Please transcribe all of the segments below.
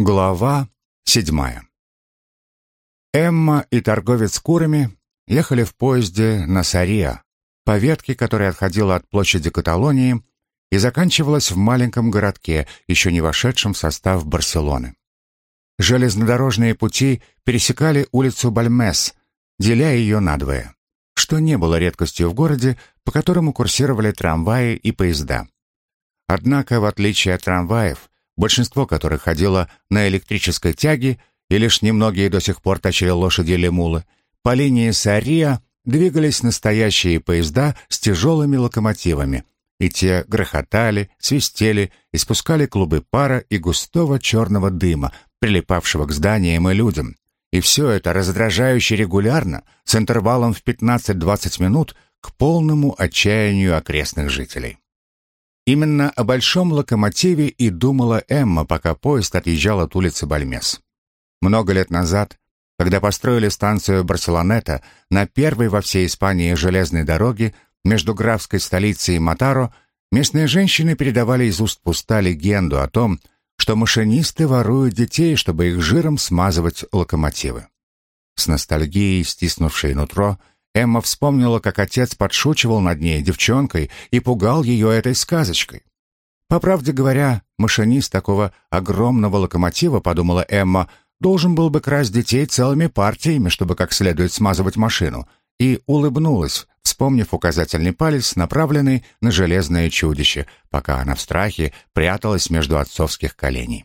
Глава седьмая. Эмма и торговец курами ехали в поезде на Сария, по ветке, которая отходила от площади Каталонии и заканчивалась в маленьком городке, еще не вошедшем в состав Барселоны. Железнодорожные пути пересекали улицу Бальмес, деля ее надвое, что не было редкостью в городе, по которому курсировали трамваи и поезда. Однако, в отличие от трамваев, большинство которых ходило на электрической тяге, и лишь немногие до сих пор тащили лошади или мулы, по линии Сария двигались настоящие поезда с тяжелыми локомотивами, и те грохотали, свистели, испускали клубы пара и густого черного дыма, прилипавшего к зданиям и людям. И все это раздражающе регулярно, с интервалом в 15-20 минут, к полному отчаянию окрестных жителей. Именно о большом локомотиве и думала Эмма, пока поезд отъезжал от улицы Бальмес. Много лет назад, когда построили станцию Барселонета на первой во всей Испании железной дороге между графской столицей и Матаро, местные женщины передавали из уст в уста легенду о том, что машинисты воруют детей, чтобы их жиром смазывать локомотивы. С ностальгией, стиснувшей нутро, Эмма вспомнила, как отец подшучивал над ней, девчонкой, и пугал ее этой сказочкой. По правде говоря, машинист такого огромного локомотива, подумала Эмма, должен был бы красть детей целыми партиями, чтобы как следует смазывать машину, и улыбнулась, вспомнив указательный палец, направленный на железное чудище, пока она в страхе пряталась между отцовских коленей.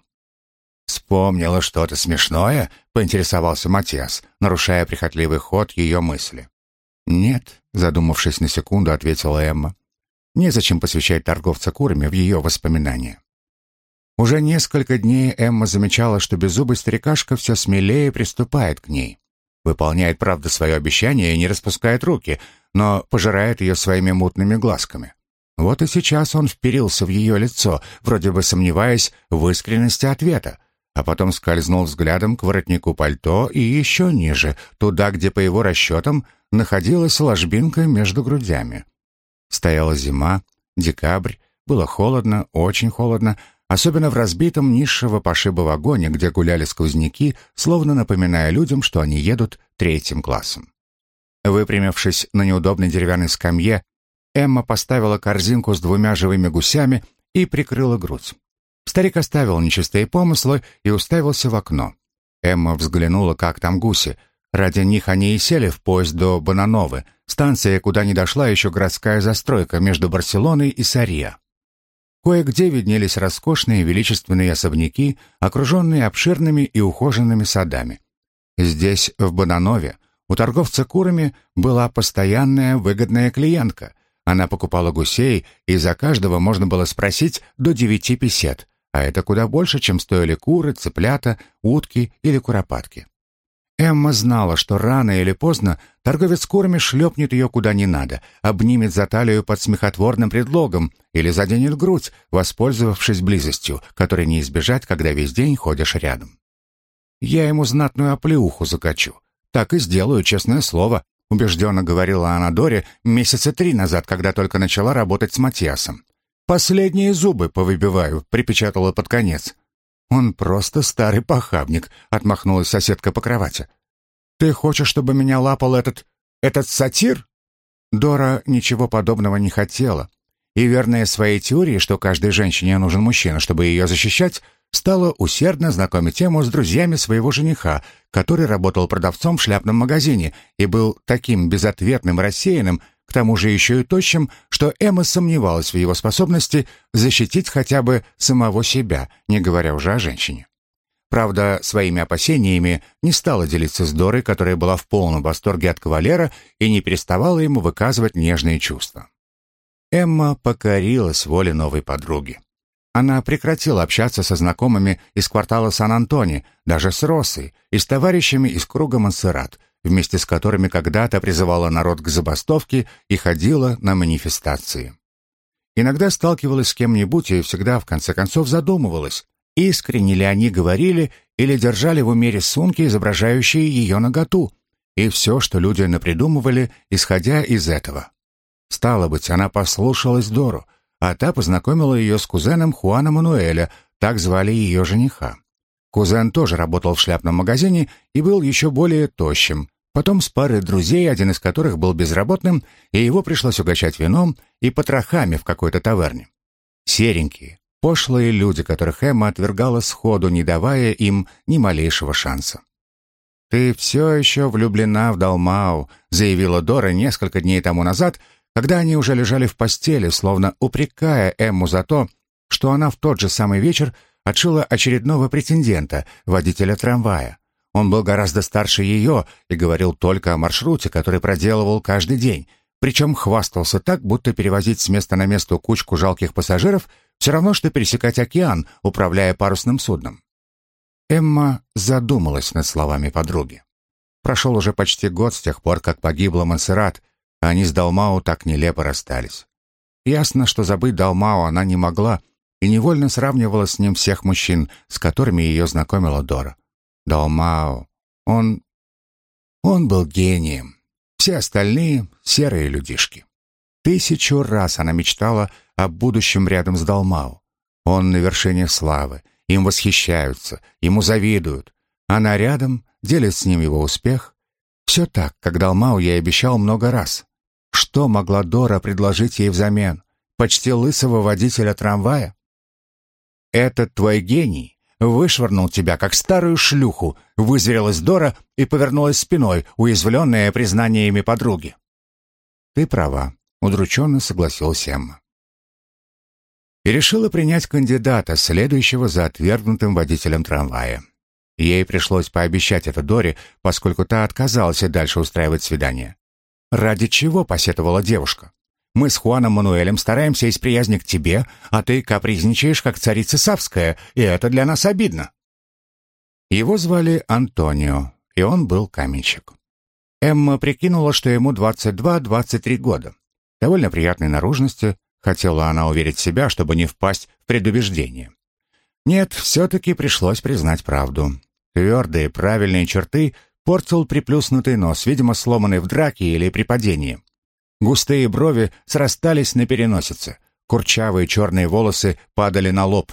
«Вспомнила что-то смешное?» — поинтересовался Матиас, нарушая прихотливый ход ее мысли. «Нет», — задумавшись на секунду, ответила Эмма. «Незачем посвящать торговца курами в ее воспоминания». Уже несколько дней Эмма замечала, что беззубый старикашка все смелее приступает к ней. Выполняет, правда, свое обещание и не распускает руки, но пожирает ее своими мутными глазками. Вот и сейчас он вперился в ее лицо, вроде бы сомневаясь в искренности ответа, а потом скользнул взглядом к воротнику пальто и еще ниже, туда, где, по его расчетам, находилась ложбинка между грудями. Стояла зима, декабрь, было холодно, очень холодно, особенно в разбитом низшего пошиба вагоне, где гуляли сквозняки, словно напоминая людям, что они едут третьим классом. Выпрямившись на неудобной деревянной скамье, Эмма поставила корзинку с двумя живыми гусями и прикрыла грудь. Старик оставил нечистые помыслы и уставился в окно. Эмма взглянула, как там гуси. Ради них они и сели в поезд до Банановы, станция, куда не дошла еще городская застройка между Барселоной и Сария. Кое-где виднелись роскошные величественные особняки, окруженные обширными и ухоженными садами. Здесь, в Бананове, у торговца курами была постоянная выгодная клиентка. Она покупала гусей, и за каждого можно было спросить до девяти песет, а это куда больше, чем стоили куры, цыплята, утки или куропатки. Эмма знала, что рано или поздно торговец курами шлепнет ее куда не надо, обнимет за талию под смехотворным предлогом или заденет грудь, воспользовавшись близостью, которой не избежать, когда весь день ходишь рядом. «Я ему знатную оплеуху закачу. Так и сделаю, честное слово», — убежденно говорила она Доре месяца три назад, когда только начала работать с Матиасом. «Последние зубы повыбиваю», — припечатала под конец. «Он просто старый похабник», — отмахнулась соседка по кровати. «Ты хочешь, чтобы меня лапал этот... этот сатир?» Дора ничего подобного не хотела. И верная своей теории, что каждой женщине нужен мужчина, чтобы ее защищать, стала усердно знакомить тему с друзьями своего жениха, который работал продавцом в шляпном магазине и был таким безответным рассеянным, к тому же еще и тощим, что Эмма сомневалась в его способности защитить хотя бы самого себя, не говоря уже о женщине. Правда, своими опасениями не стала делиться с Дорой, которая была в полном восторге от кавалера и не переставала ему выказывать нежные чувства. Эмма покорилась воле новой подруги. Она прекратила общаться со знакомыми из квартала Сан-Антони, даже с Россой, и с товарищами из круга Монсеррат, вместе с которыми когда-то призывала народ к забастовке и ходила на манифестации. Иногда сталкивалась с кем-нибудь и всегда, в конце концов, задумывалась, искренне ли они говорили или держали в уме рисунки, изображающие ее наготу, и все, что люди напридумывали, исходя из этого. Стало быть, она послушалась Дору, а та познакомила ее с кузеном Хуана Мануэля, так звали ее жениха. Кузен тоже работал в шляпном магазине и был еще более тощим. Потом с парой друзей, один из которых был безработным, и его пришлось угощать вином и потрохами в какой-то таверне. Серенькие, пошлые люди, которых Эмма отвергала сходу, не давая им ни малейшего шанса. «Ты все еще влюблена в Далмау», — заявила Дора несколько дней тому назад, когда они уже лежали в постели, словно упрекая Эмму за то, что она в тот же самый вечер отшила очередного претендента, водителя трамвая. Он был гораздо старше ее и говорил только о маршруте, который проделывал каждый день, причем хвастался так, будто перевозить с места на место кучку жалких пассажиров все равно, что пересекать океан, управляя парусным судном. Эмма задумалась над словами подруги. Прошел уже почти год с тех пор, как погибла Монсеррат, а они с Далмау так нелепо расстались. Ясно, что забыть Далмау она не могла, и невольно сравнивала с ним всех мужчин, с которыми ее знакомила Дора. Далмао, он... он был гением. Все остальные — серые людишки. Тысячу раз она мечтала о будущем рядом с Далмао. Он на вершине славы, им восхищаются, ему завидуют. Она рядом, делит с ним его успех. Все так, как Далмау ей обещал много раз. Что могла Дора предложить ей взамен? Почти лысого водителя трамвая? «Этот твой гений вышвырнул тебя, как старую шлюху», вызверилась Дора и повернулась спиной, уязвленная признаниями подруги. «Ты права», — удрученно согласился Эмма. И решила принять кандидата, следующего за отвергнутым водителем трамвая. Ей пришлось пообещать это Доре, поскольку та отказалась и дальше устраивать свидание. Ради чего посетовала девушка? Мы с Хуаном Мануэлем стараемся из приязни к тебе, а ты капризничаешь, как царица Савская, и это для нас обидно». Его звали Антонио, и он был каменщик. Эмма прикинула, что ему 22-23 года. Довольно приятной наружности, хотела она уверить себя, чтобы не впасть в предубеждение. Нет, все-таки пришлось признать правду. Твердые, правильные черты портил приплюснутый нос, видимо, сломанный в драке или при падении. Густые брови срастались на переносице. Курчавые черные волосы падали на лоб.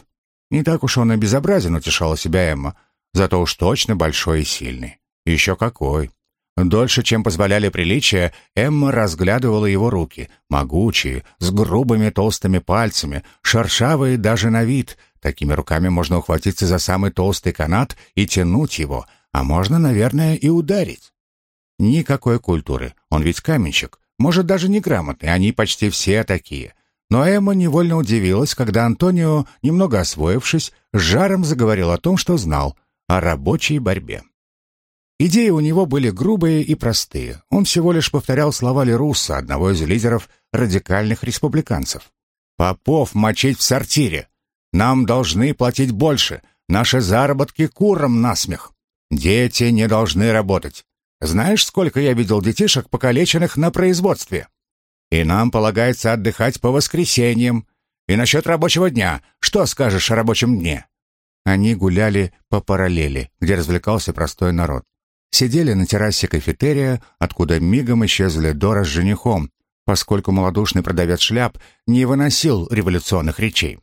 Не так уж он и безобразен, утешала себя Эмма. Зато уж точно большой и сильный. Еще какой. Дольше, чем позволяли приличия, Эмма разглядывала его руки, могучие, с грубыми толстыми пальцами, шершавые даже на вид. Такими руками можно ухватиться за самый толстый канат и тянуть его, а можно, наверное, и ударить. Никакой культуры, он ведь каменщик. Может, даже неграмотные, они почти все такие. Но Эмма невольно удивилась, когда Антонио, немного освоившись, с жаром заговорил о том, что знал, о рабочей борьбе. Идеи у него были грубые и простые. Он всего лишь повторял слова Лерусса, одного из лидеров радикальных республиканцев. «Попов мочить в сортире! Нам должны платить больше! Наши заработки курам насмех! Дети не должны работать! Знаешь, сколько я видел детишек, покалеченных на производстве? И нам полагается отдыхать по воскресеньям. И насчет рабочего дня. Что скажешь о рабочем дне?» Они гуляли по параллели, где развлекался простой народ. Сидели на террасе кафетерия, откуда мигом исчезли Дора с женихом, поскольку малодушный продавец шляп не выносил революционных речей.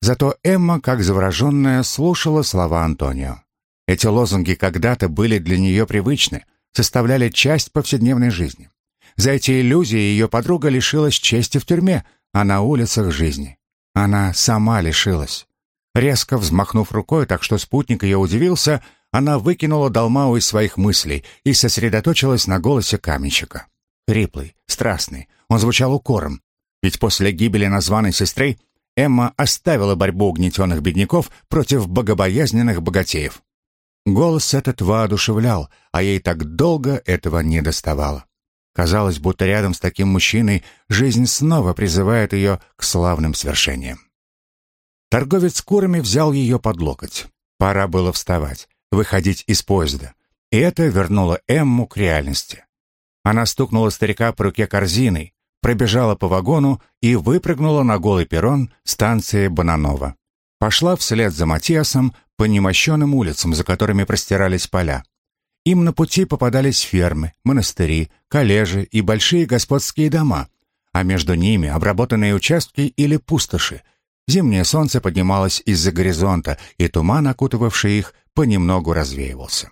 Зато Эмма, как завороженная, слушала слова Антонио. Эти лозунги когда-то были для нее привычны, составляли часть повседневной жизни. За эти иллюзии ее подруга лишилась чести в тюрьме, а на улицах жизни. Она сама лишилась. Резко взмахнув рукой, так что спутник ее удивился, она выкинула Далмау из своих мыслей и сосредоточилась на голосе каменщика. Хриплый, страстный, он звучал укором. Ведь после гибели названной сестры Эмма оставила борьбу угнетенных бедняков против богобоязненных богатеев. Голос этот воодушевлял, а ей так долго этого не доставало. Казалось, будто рядом с таким мужчиной жизнь снова призывает ее к славным свершениям. Торговец курами взял ее под локоть. Пора было вставать, выходить из поезда. И это вернуло Эмму к реальности. Она стукнула старика по руке корзиной, пробежала по вагону и выпрыгнула на голый перрон станции Бананова. Пошла вслед за Матиасом, по немощенным улицам, за которыми простирались поля. Им на пути попадались фермы, монастыри, коллежи и большие господские дома, а между ними обработанные участки или пустоши. Зимнее солнце поднималось из-за горизонта, и туман, окутывавший их, понемногу развеивался.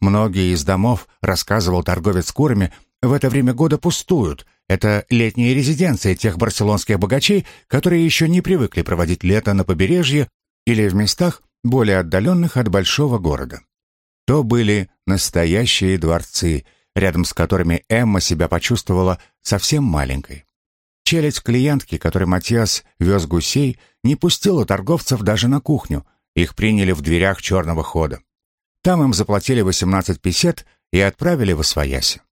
Многие из домов, рассказывал торговец курами, в это время года пустуют. Это летние резиденции тех барселонских богачей, которые еще не привыкли проводить лето на побережье или в местах, более отдаленных от большого города. То были настоящие дворцы, рядом с которыми Эмма себя почувствовала совсем маленькой. Челядь клиентки, которой Матиас вез гусей, не пустила торговцев даже на кухню. Их приняли в дверях черного хода. Там им заплатили 18 песет и отправили в Освояси.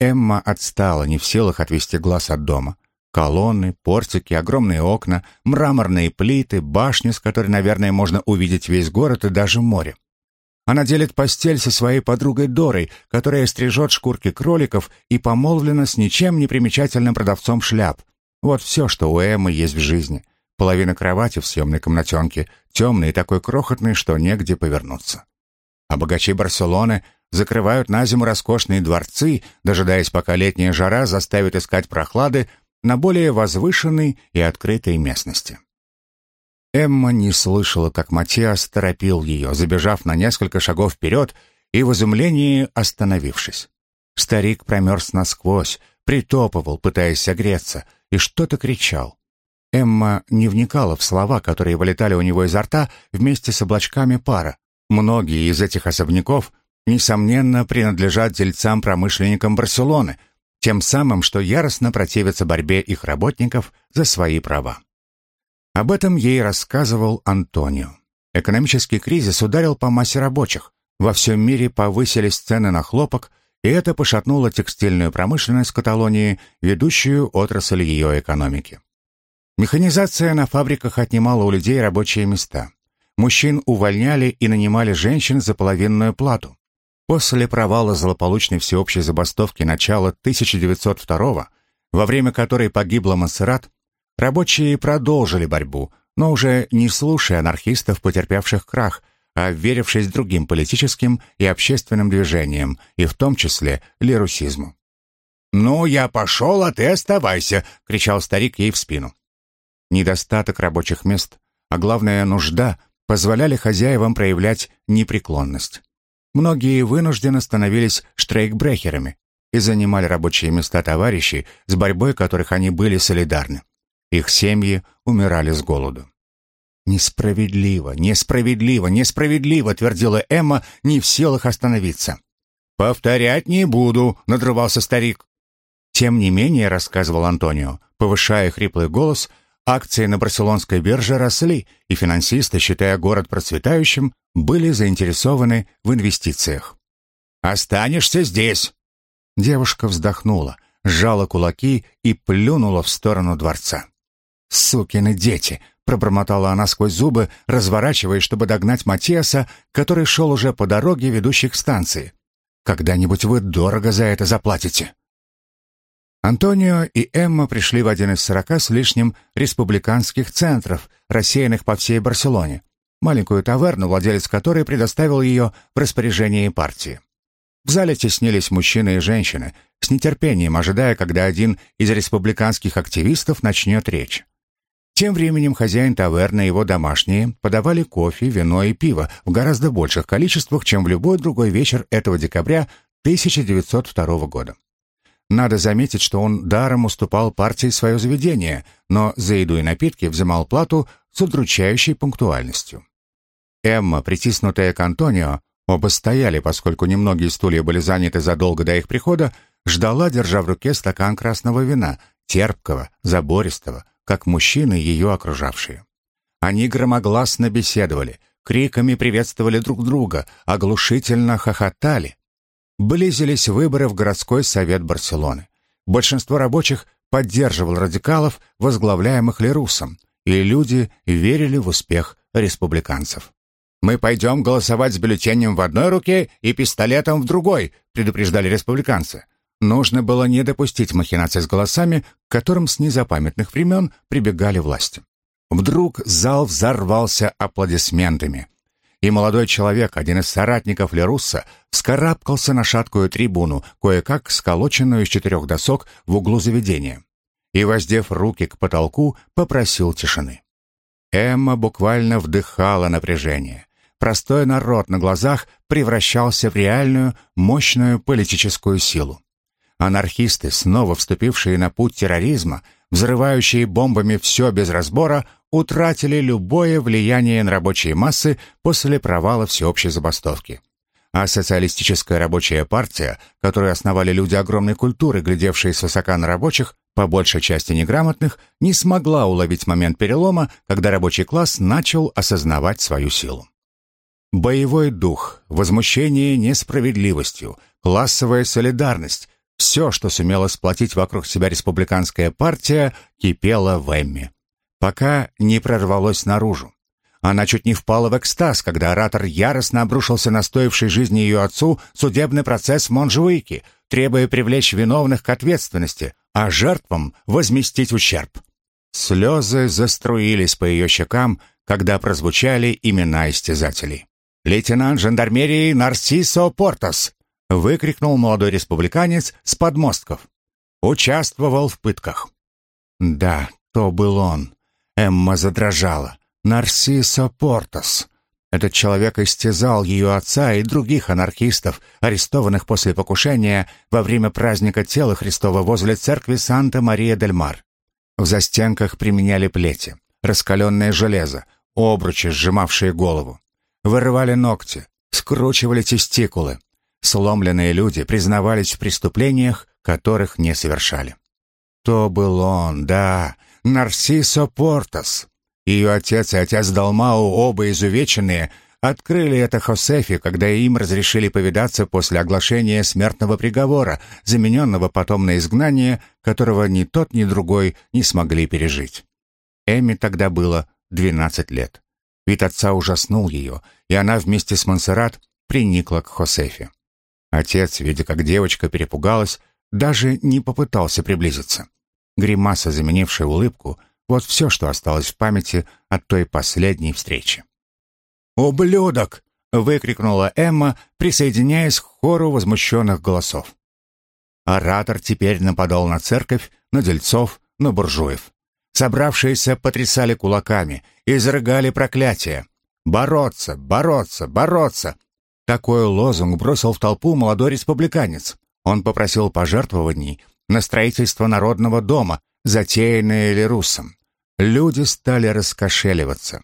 Эмма отстала, не в силах отвести глаз от дома. Колонны, портики, огромные окна, мраморные плиты, башни, с которой, наверное, можно увидеть весь город и даже море. Она делит постель со своей подругой Дорой, которая стрижет шкурки кроликов и помолвлена с ничем не примечательным продавцом шляп. Вот все, что у Эммы есть в жизни. Половина кровати в съемной комнатенке, темной и такой крохотной, что негде повернуться. А богачи Барселоны закрывают на зиму роскошные дворцы, дожидаясь, пока летняя жара заставит искать прохлады на более возвышенной и открытой местности. Эмма не слышала, как Матиас торопил ее, забежав на несколько шагов вперед и в изумлении остановившись. Старик промерз насквозь, притопывал, пытаясь согреться, и что-то кричал. Эмма не вникала в слова, которые вылетали у него изо рта вместе с облачками пара. Многие из этих особняков, несомненно, принадлежат дельцам-промышленникам Барселоны, тем самым, что яростно противятся борьбе их работников за свои права. Об этом ей рассказывал Антонио. Экономический кризис ударил по массе рабочих. Во всем мире повысились цены на хлопок, и это пошатнуло текстильную промышленность Каталонии, ведущую отрасль ее экономики. Механизация на фабриках отнимала у людей рабочие места. Мужчин увольняли и нанимали женщин за половинную плату. После провала злополучной всеобщей забастовки начала 1902 во время которой погибла Монсеррат, рабочие продолжили борьбу, но уже не слушая анархистов, потерпевших крах, а верившись другим политическим и общественным движениям, и в том числе лерусизму. «Ну, я пошел, а ты оставайся!» — кричал старик ей в спину. Недостаток рабочих мест, а главное нужда, позволяли хозяевам проявлять непреклонность. Многие вынужденно становились штрейкбрехерами и занимали рабочие места товарищей, с борьбой которых они были солидарны. Их семьи умирали с голоду. «Несправедливо, несправедливо, несправедливо», — твердила Эмма, не в силах остановиться. «Повторять не буду», — надрывался старик. Тем не менее, рассказывал Антонио, повышая хриплый голос, акции на барселонской бирже росли, и финансисты, считая город процветающим, были заинтересованы в инвестициях. «Останешься здесь!» Девушка вздохнула, сжала кулаки и плюнула в сторону дворца. «Сукины дети!» — пробормотала она сквозь зубы, разворачиваясь, чтобы догнать Матиаса, который шел уже по дороге, ведущей к станции. «Когда-нибудь вы дорого за это заплатите!» Антонио и Эмма пришли в один из сорока с лишним республиканских центров, рассеянных по всей Барселоне маленькую таверну, владелец которой предоставил ее в распоряжение партии. В зале теснились мужчины и женщины, с нетерпением ожидая, когда один из республиканских активистов начнет речь. Тем временем хозяин таверны и его домашние подавали кофе, вино и пиво в гораздо больших количествах, чем в любой другой вечер этого декабря 1902 года. Надо заметить, что он даром уступал партии свое заведение, но за еду и напитки взимал плату с удручающей пунктуальностью. Эмма, притиснутая к Антонио, оба стояли, поскольку немногие стулья были заняты задолго до их прихода, ждала, держа в руке стакан красного вина, терпкого, забористого, как мужчины, ее окружавшие. Они громогласно беседовали, криками приветствовали друг друга, оглушительно хохотали. Близились выборы в городской совет Барселоны. Большинство рабочих поддерживал радикалов, возглавляемых Лерусом, и люди верили в успех республиканцев. «Мы пойдем голосовать с бюллетенем в одной руке и пистолетом в другой», предупреждали республиканцы. Нужно было не допустить махинаций с голосами, к которым с незапамятных времен прибегали власти. Вдруг зал взорвался аплодисментами. И молодой человек, один из соратников Лерусса, вскарабкался на шаткую трибуну, кое-как сколоченную из четырех досок в углу заведения. И, воздев руки к потолку, попросил тишины. Эмма буквально вдыхала напряжение. Простой народ на глазах превращался в реальную, мощную политическую силу. Анархисты, снова вступившие на путь терроризма, взрывающие бомбами все без разбора, утратили любое влияние на рабочие массы после провала всеобщей забастовки. А социалистическая рабочая партия, которую основали люди огромной культуры, глядевшие свысока на рабочих, по большей части неграмотных, не смогла уловить момент перелома, когда рабочий класс начал осознавать свою силу. Боевой дух, возмущение несправедливостью, классовая солидарность – все, что сумела сплотить вокруг себя республиканская партия, кипело в Эмме. Пока не прорвалось наружу. Она чуть не впала в экстаз, когда оратор яростно обрушился на стоивший жизни ее отцу судебный процесс в Монжуике, требуя привлечь виновных к ответственности, а жертвам возместить ущерб. Слезы заструились по ее щекам, когда прозвучали имена истязателей. «Лейтенант жандармерии Нарсисо Портос!» — выкрикнул молодой республиканец с подмостков. Участвовал в пытках. Да, то был он. Эмма задрожала. Нарсисо Портос. Этот человек истязал ее отца и других анархистов, арестованных после покушения во время праздника тела Христова возле церкви Санта-Мария-дель-Мар. В застенках применяли плети, раскаленное железо, обручи, сжимавшие голову. Вырывали ногти, скручивали тестикулы. Сломленные люди признавались в преступлениях, которых не совершали. То был он, да, Нарсисо Портос. Ее отец и отец Далмау, оба изувеченные, открыли это Хосефе, когда им разрешили повидаться после оглашения смертного приговора, замененного потом на изгнание, которого ни тот, ни другой не смогли пережить. Эми тогда было 12 лет. Вид отца ужаснул ее, и она вместе с Монсеррат приникла к Хосефе. Отец, видя, как девочка перепугалась, даже не попытался приблизиться. Гримаса, заменившая улыбку — вот все, что осталось в памяти от той последней встречи. «Ублюдок!» — выкрикнула Эмма, присоединяясь к хору возмущенных голосов. Оратор теперь нападал на церковь, на дельцов, на буржуев. Собравшиеся потрясали кулаками и зарыгали проклятия. «Бороться! Бороться! Бороться!» Такой лозунг бросил в толпу молодой республиканец. Он попросил пожертвований на строительство народного дома, затеянное Элерусом. Люди стали раскошеливаться.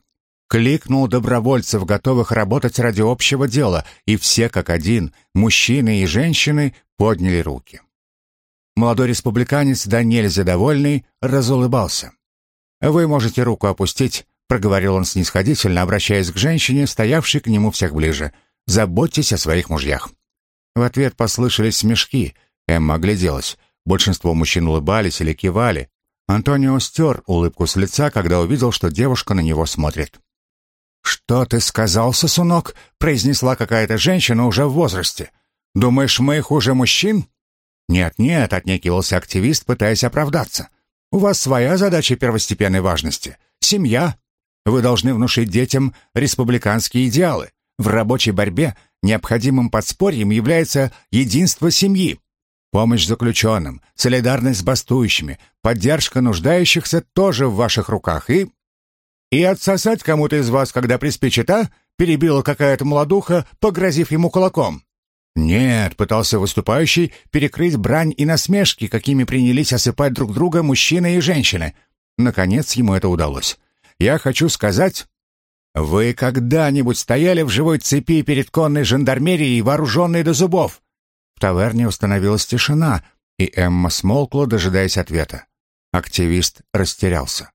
Кликнул добровольцев, готовых работать ради общего дела, и все как один, мужчины и женщины, подняли руки. Молодой республиканец, да нельзя довольный, разулыбался. «Вы можете руку опустить», — проговорил он снисходительно, обращаясь к женщине, стоявшей к нему всех ближе. «Заботьтесь о своих мужьях». В ответ послышались смешки. Эмма огляделась. Большинство мужчин улыбались или кивали. Антонио стер улыбку с лица, когда увидел, что девушка на него смотрит. «Что ты сказал, сосунок?» — произнесла какая-то женщина уже в возрасте. «Думаешь, мы хуже мужчин?» «Нет-нет», — отнекивался активист, пытаясь оправдаться. «У вас своя задача первостепенной важности — семья. Вы должны внушить детям республиканские идеалы. В рабочей борьбе необходимым подспорьем является единство семьи. Помощь заключенным, солидарность с бастующими, поддержка нуждающихся тоже в ваших руках. И... И отсосать кому-то из вас, когда приспичит, а? Перебила какая-то молодуха, погрозив ему кулаком. Нет, пытался выступающий перекрыть брань и насмешки, какими принялись осыпать друг друга мужчины и женщины. Наконец ему это удалось. Я хочу сказать... Вы когда-нибудь стояли в живой цепи перед конной жандармерией, вооруженной до зубов? В таверне установилась тишина, и Эмма смолкла, дожидаясь ответа. Активист растерялся.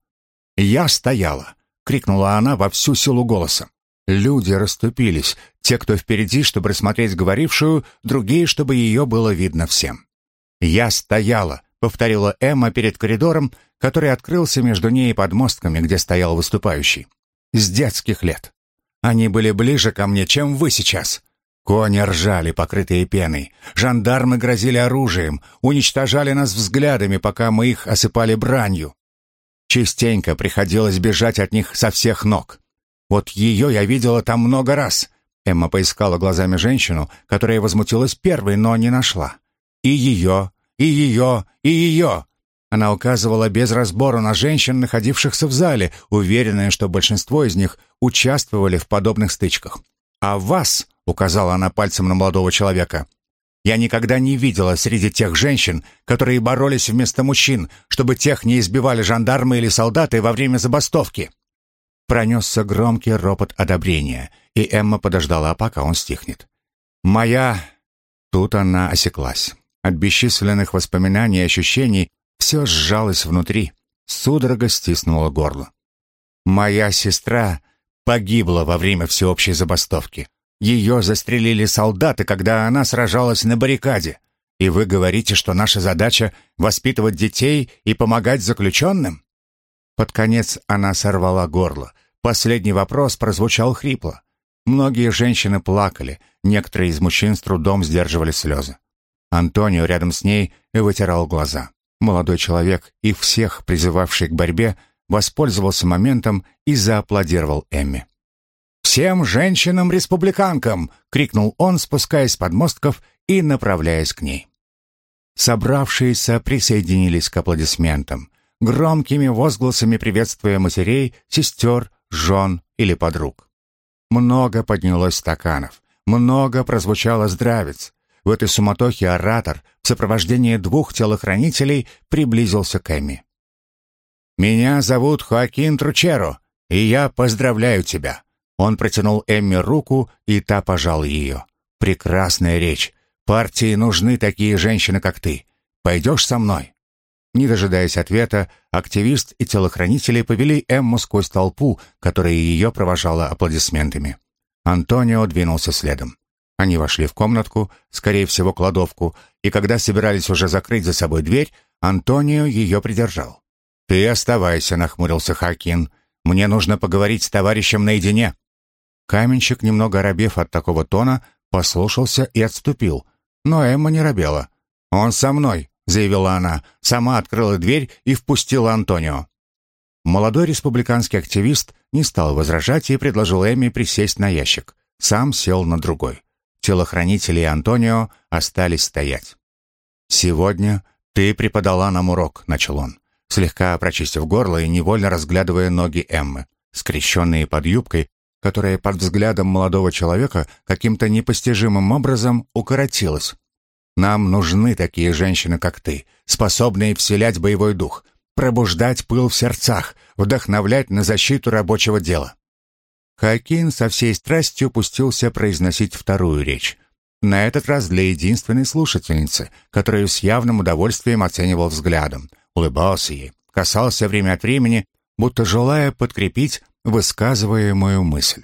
«Я стояла!» — крикнула она во всю силу голоса. Люди расступились, те, кто впереди, чтобы рассмотреть говорившую, другие, чтобы ее было видно всем. «Я стояла!» — повторила Эмма перед коридором, который открылся между ней и подмостками, где стоял выступающий. «С детских лет. Они были ближе ко мне, чем вы сейчас. Кони ржали, покрытые пеной. Жандармы грозили оружием, уничтожали нас взглядами, пока мы их осыпали бранью. Частенько приходилось бежать от них со всех ног. Вот ее я видела там много раз. Эмма поискала глазами женщину, которая возмутилась первой, но не нашла. И ее, и ее, и ее. Она указывала без разбора на женщин, находившихся в зале, уверенная, что большинство из них участвовали в подобных стычках. «А вас», — указала она пальцем на молодого человека, «я никогда не видела среди тех женщин, которые боролись вместо мужчин, чтобы тех не избивали жандармы или солдаты во время забастовки». Пронесся громкий ропот одобрения, и Эмма подождала, пока он стихнет. «Моя...» Тут она осеклась. От бесчисленных воспоминаний и ощущений все сжалось внутри, судорога стиснула горло. «Моя сестра погибла во время всеобщей забастовки. Ее застрелили солдаты, когда она сражалась на баррикаде. И вы говорите, что наша задача — воспитывать детей и помогать заключенным?» Под конец она сорвала горло. Последний вопрос прозвучал хрипло. Многие женщины плакали, некоторые из мужчин с трудом сдерживали слезы. Антонио рядом с ней вытирал глаза. Молодой человек и всех, призывавший к борьбе, воспользовался моментом и зааплодировал Эмми. «Всем женщинам-республиканкам!» — крикнул он, спускаясь с подмостков и направляясь к ней. Собравшиеся присоединились к аплодисментам, громкими возгласами приветствуя матерей, сестер, жен или подруг. Много поднялось стаканов, много прозвучало здравиц, в этой суматохе оратор в сопровождении двух телохранителей приблизился к Эмми. «Меня зовут Хоакин Тручеро, и я поздравляю тебя». Он протянул Эмми руку, и та пожал ее. «Прекрасная речь. Партии нужны такие женщины, как ты. Пойдешь со мной?» Не дожидаясь ответа, активист и телохранители повели Эмму сквозь толпу, которая ее провожала аплодисментами. Антонио двинулся следом. Они вошли в комнатку, скорее всего, кладовку, и когда собирались уже закрыть за собой дверь, Антонио ее придержал. «Ты оставайся», — нахмурился Хакин. «Мне нужно поговорить с товарищем наедине». Каменщик, немного робев от такого тона, послушался и отступил. Но Эмма не робела. «Он со мной», — заявила она, сама открыла дверь и впустила Антонио. Молодой республиканский активист не стал возражать и предложил Эмме присесть на ящик. Сам сел на другой. Телохранители и Антонио остались стоять. «Сегодня ты преподала нам урок», — начал он, слегка прочистив горло и невольно разглядывая ноги Эммы, скрещенные под юбкой, которая под взглядом молодого человека каким-то непостижимым образом укоротилась. «Нам нужны такие женщины, как ты, способные вселять боевой дух, пробуждать пыл в сердцах, вдохновлять на защиту рабочего дела. Хакин со всей страстью пустился произносить вторую речь. На этот раз для единственной слушательницы, которую с явным удовольствием оценивал взглядом, улыбался ей, касался время от времени, будто желая подкрепить высказываемую мысль.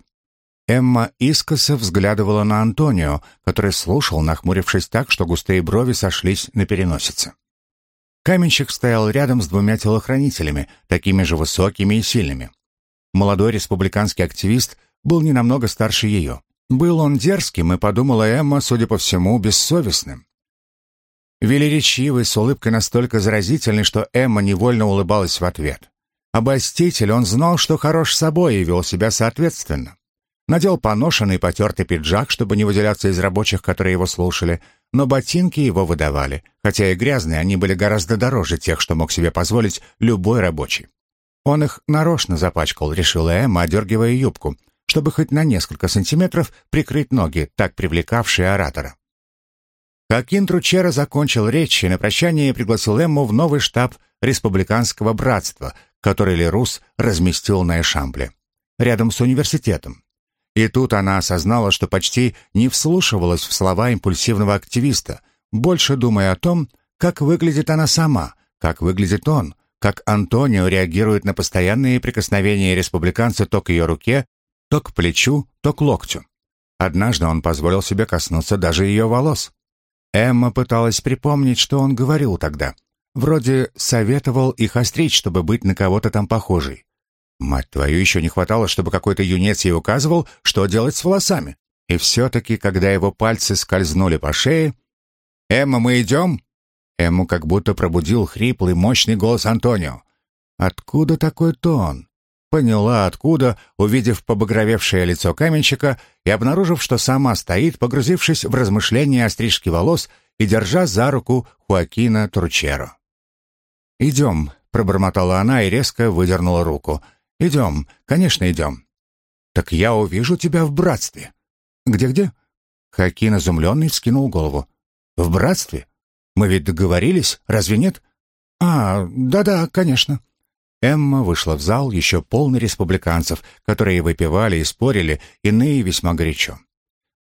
Эмма искоса взглядывала на Антонио, который слушал, нахмурившись так, что густые брови сошлись на переносице. Каменщик стоял рядом с двумя телохранителями, такими же высокими и сильными. Молодой республиканский активист был не намного старше ее. Был он дерзким, и подумала Эмма, судя по всему, бессовестным. Велеречивый, с улыбкой настолько заразительной, что Эмма невольно улыбалась в ответ. Обольститель, он знал, что хорош собой и вел себя соответственно. Надел поношенный потертый пиджак, чтобы не выделяться из рабочих, которые его слушали, но ботинки его выдавали, хотя и грязные, они были гораздо дороже тех, что мог себе позволить любой рабочий. Он их нарочно запачкал, решила Эмма, одергивая юбку, чтобы хоть на несколько сантиметров прикрыть ноги, так привлекавшие оратора. Хакин Тручера закончил речь и на прощание пригласил Эмму в новый штаб Республиканского братства, который Лерус разместил на Эшамбле, рядом с университетом. И тут она осознала, что почти не вслушивалась в слова импульсивного активиста, больше думая о том, как выглядит она сама, как выглядит он, как Антонио реагирует на постоянные прикосновения республиканца то к ее руке, то к плечу, то к локтю. Однажды он позволил себе коснуться даже ее волос. Эмма пыталась припомнить, что он говорил тогда. Вроде советовал их остричь, чтобы быть на кого-то там похожей. Мать твою, еще не хватало, чтобы какой-то юнец ей указывал, что делать с волосами. И все-таки, когда его пальцы скользнули по шее... «Эмма, мы идем?» Эмму как будто пробудил хриплый, мощный голос Антонио. «Откуда такой тон?» Поняла, откуда, увидев побагровевшее лицо каменщика и обнаружив, что сама стоит, погрузившись в размышления о стрижке волос и держа за руку Хуакина Турчеро. «Идем», — пробормотала она и резко выдернула руку. «Идем, конечно, идем». «Так я увижу тебя в братстве». «Где-где?» Хакин, изумленный, вскинул голову. «В братстве? Мы ведь договорились, разве нет?» «А, да-да, конечно». Эмма вышла в зал, еще полный республиканцев, которые выпивали и спорили, иные весьма горячо.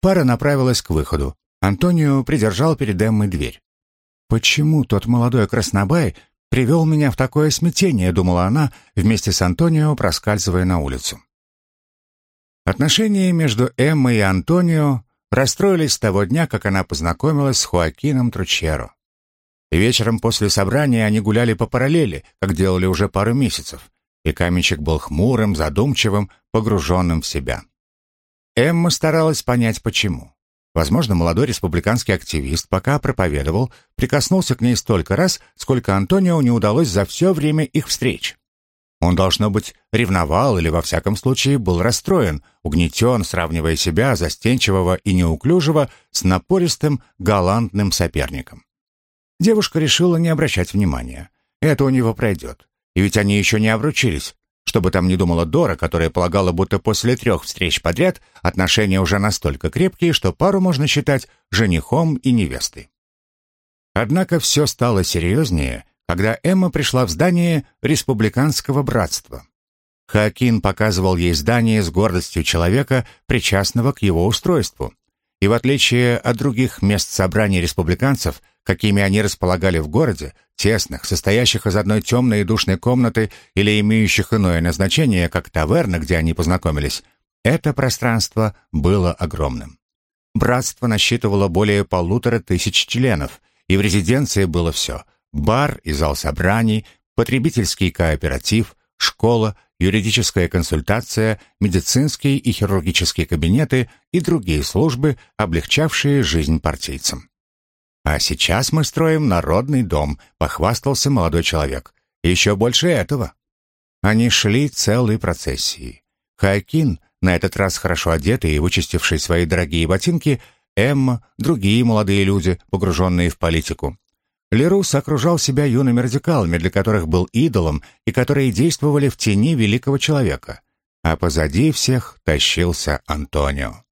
Пара направилась к выходу. Антонио придержал перед Эммой дверь. «Почему тот молодой краснобай привел меня в такое смятение?» — думала она, вместе с Антонио проскальзывая на улицу. Отношения между Эммой и Антонио расстроились с того дня, как она познакомилась с Хуакином Тручеро. Вечером после собрания они гуляли по параллели, как делали уже пару месяцев, и каменщик был хмурым, задумчивым, погруженным в себя. Эмма старалась понять, почему. Возможно, молодой республиканский активист, пока проповедовал, прикоснулся к ней столько раз, сколько Антонио не удалось за все время их встреч. Он, должно быть, ревновал или, во всяком случае, был расстроен, угнетен, сравнивая себя, застенчивого и неуклюжего, с напористым, галантным соперником. Девушка решила не обращать внимания. Это у него пройдет. И ведь они еще не обручились. Что бы там ни думала Дора, которая полагала, будто после трех встреч подряд отношения уже настолько крепкие, что пару можно считать женихом и невестой. Однако все стало серьезнее, когда Эмма пришла в здание Республиканского братства. Хакин показывал ей здание с гордостью человека, причастного к его устройству. И в отличие от других мест собраний республиканцев, какими они располагали в городе, тесных, состоящих из одной темной и душной комнаты или имеющих иное назначение, как таверна, где они познакомились, это пространство было огромным. Братство насчитывало более полутора тысяч членов, и в резиденции было все – бар и зал собраний, потребительский кооператив, школа, юридическая консультация, медицинские и хирургические кабинеты и другие службы, облегчавшие жизнь партийцам. «А сейчас мы строим народный дом», — похвастался молодой человек. «Еще больше этого». Они шли целой процессией. Хайкин, на этот раз хорошо одетый и вычистивший свои дорогие ботинки, Эмма, другие молодые люди, погруженные в политику. Лерус окружал себя юными радикалами, для которых был идолом и которые действовали в тени великого человека. А позади всех тащился Антонио.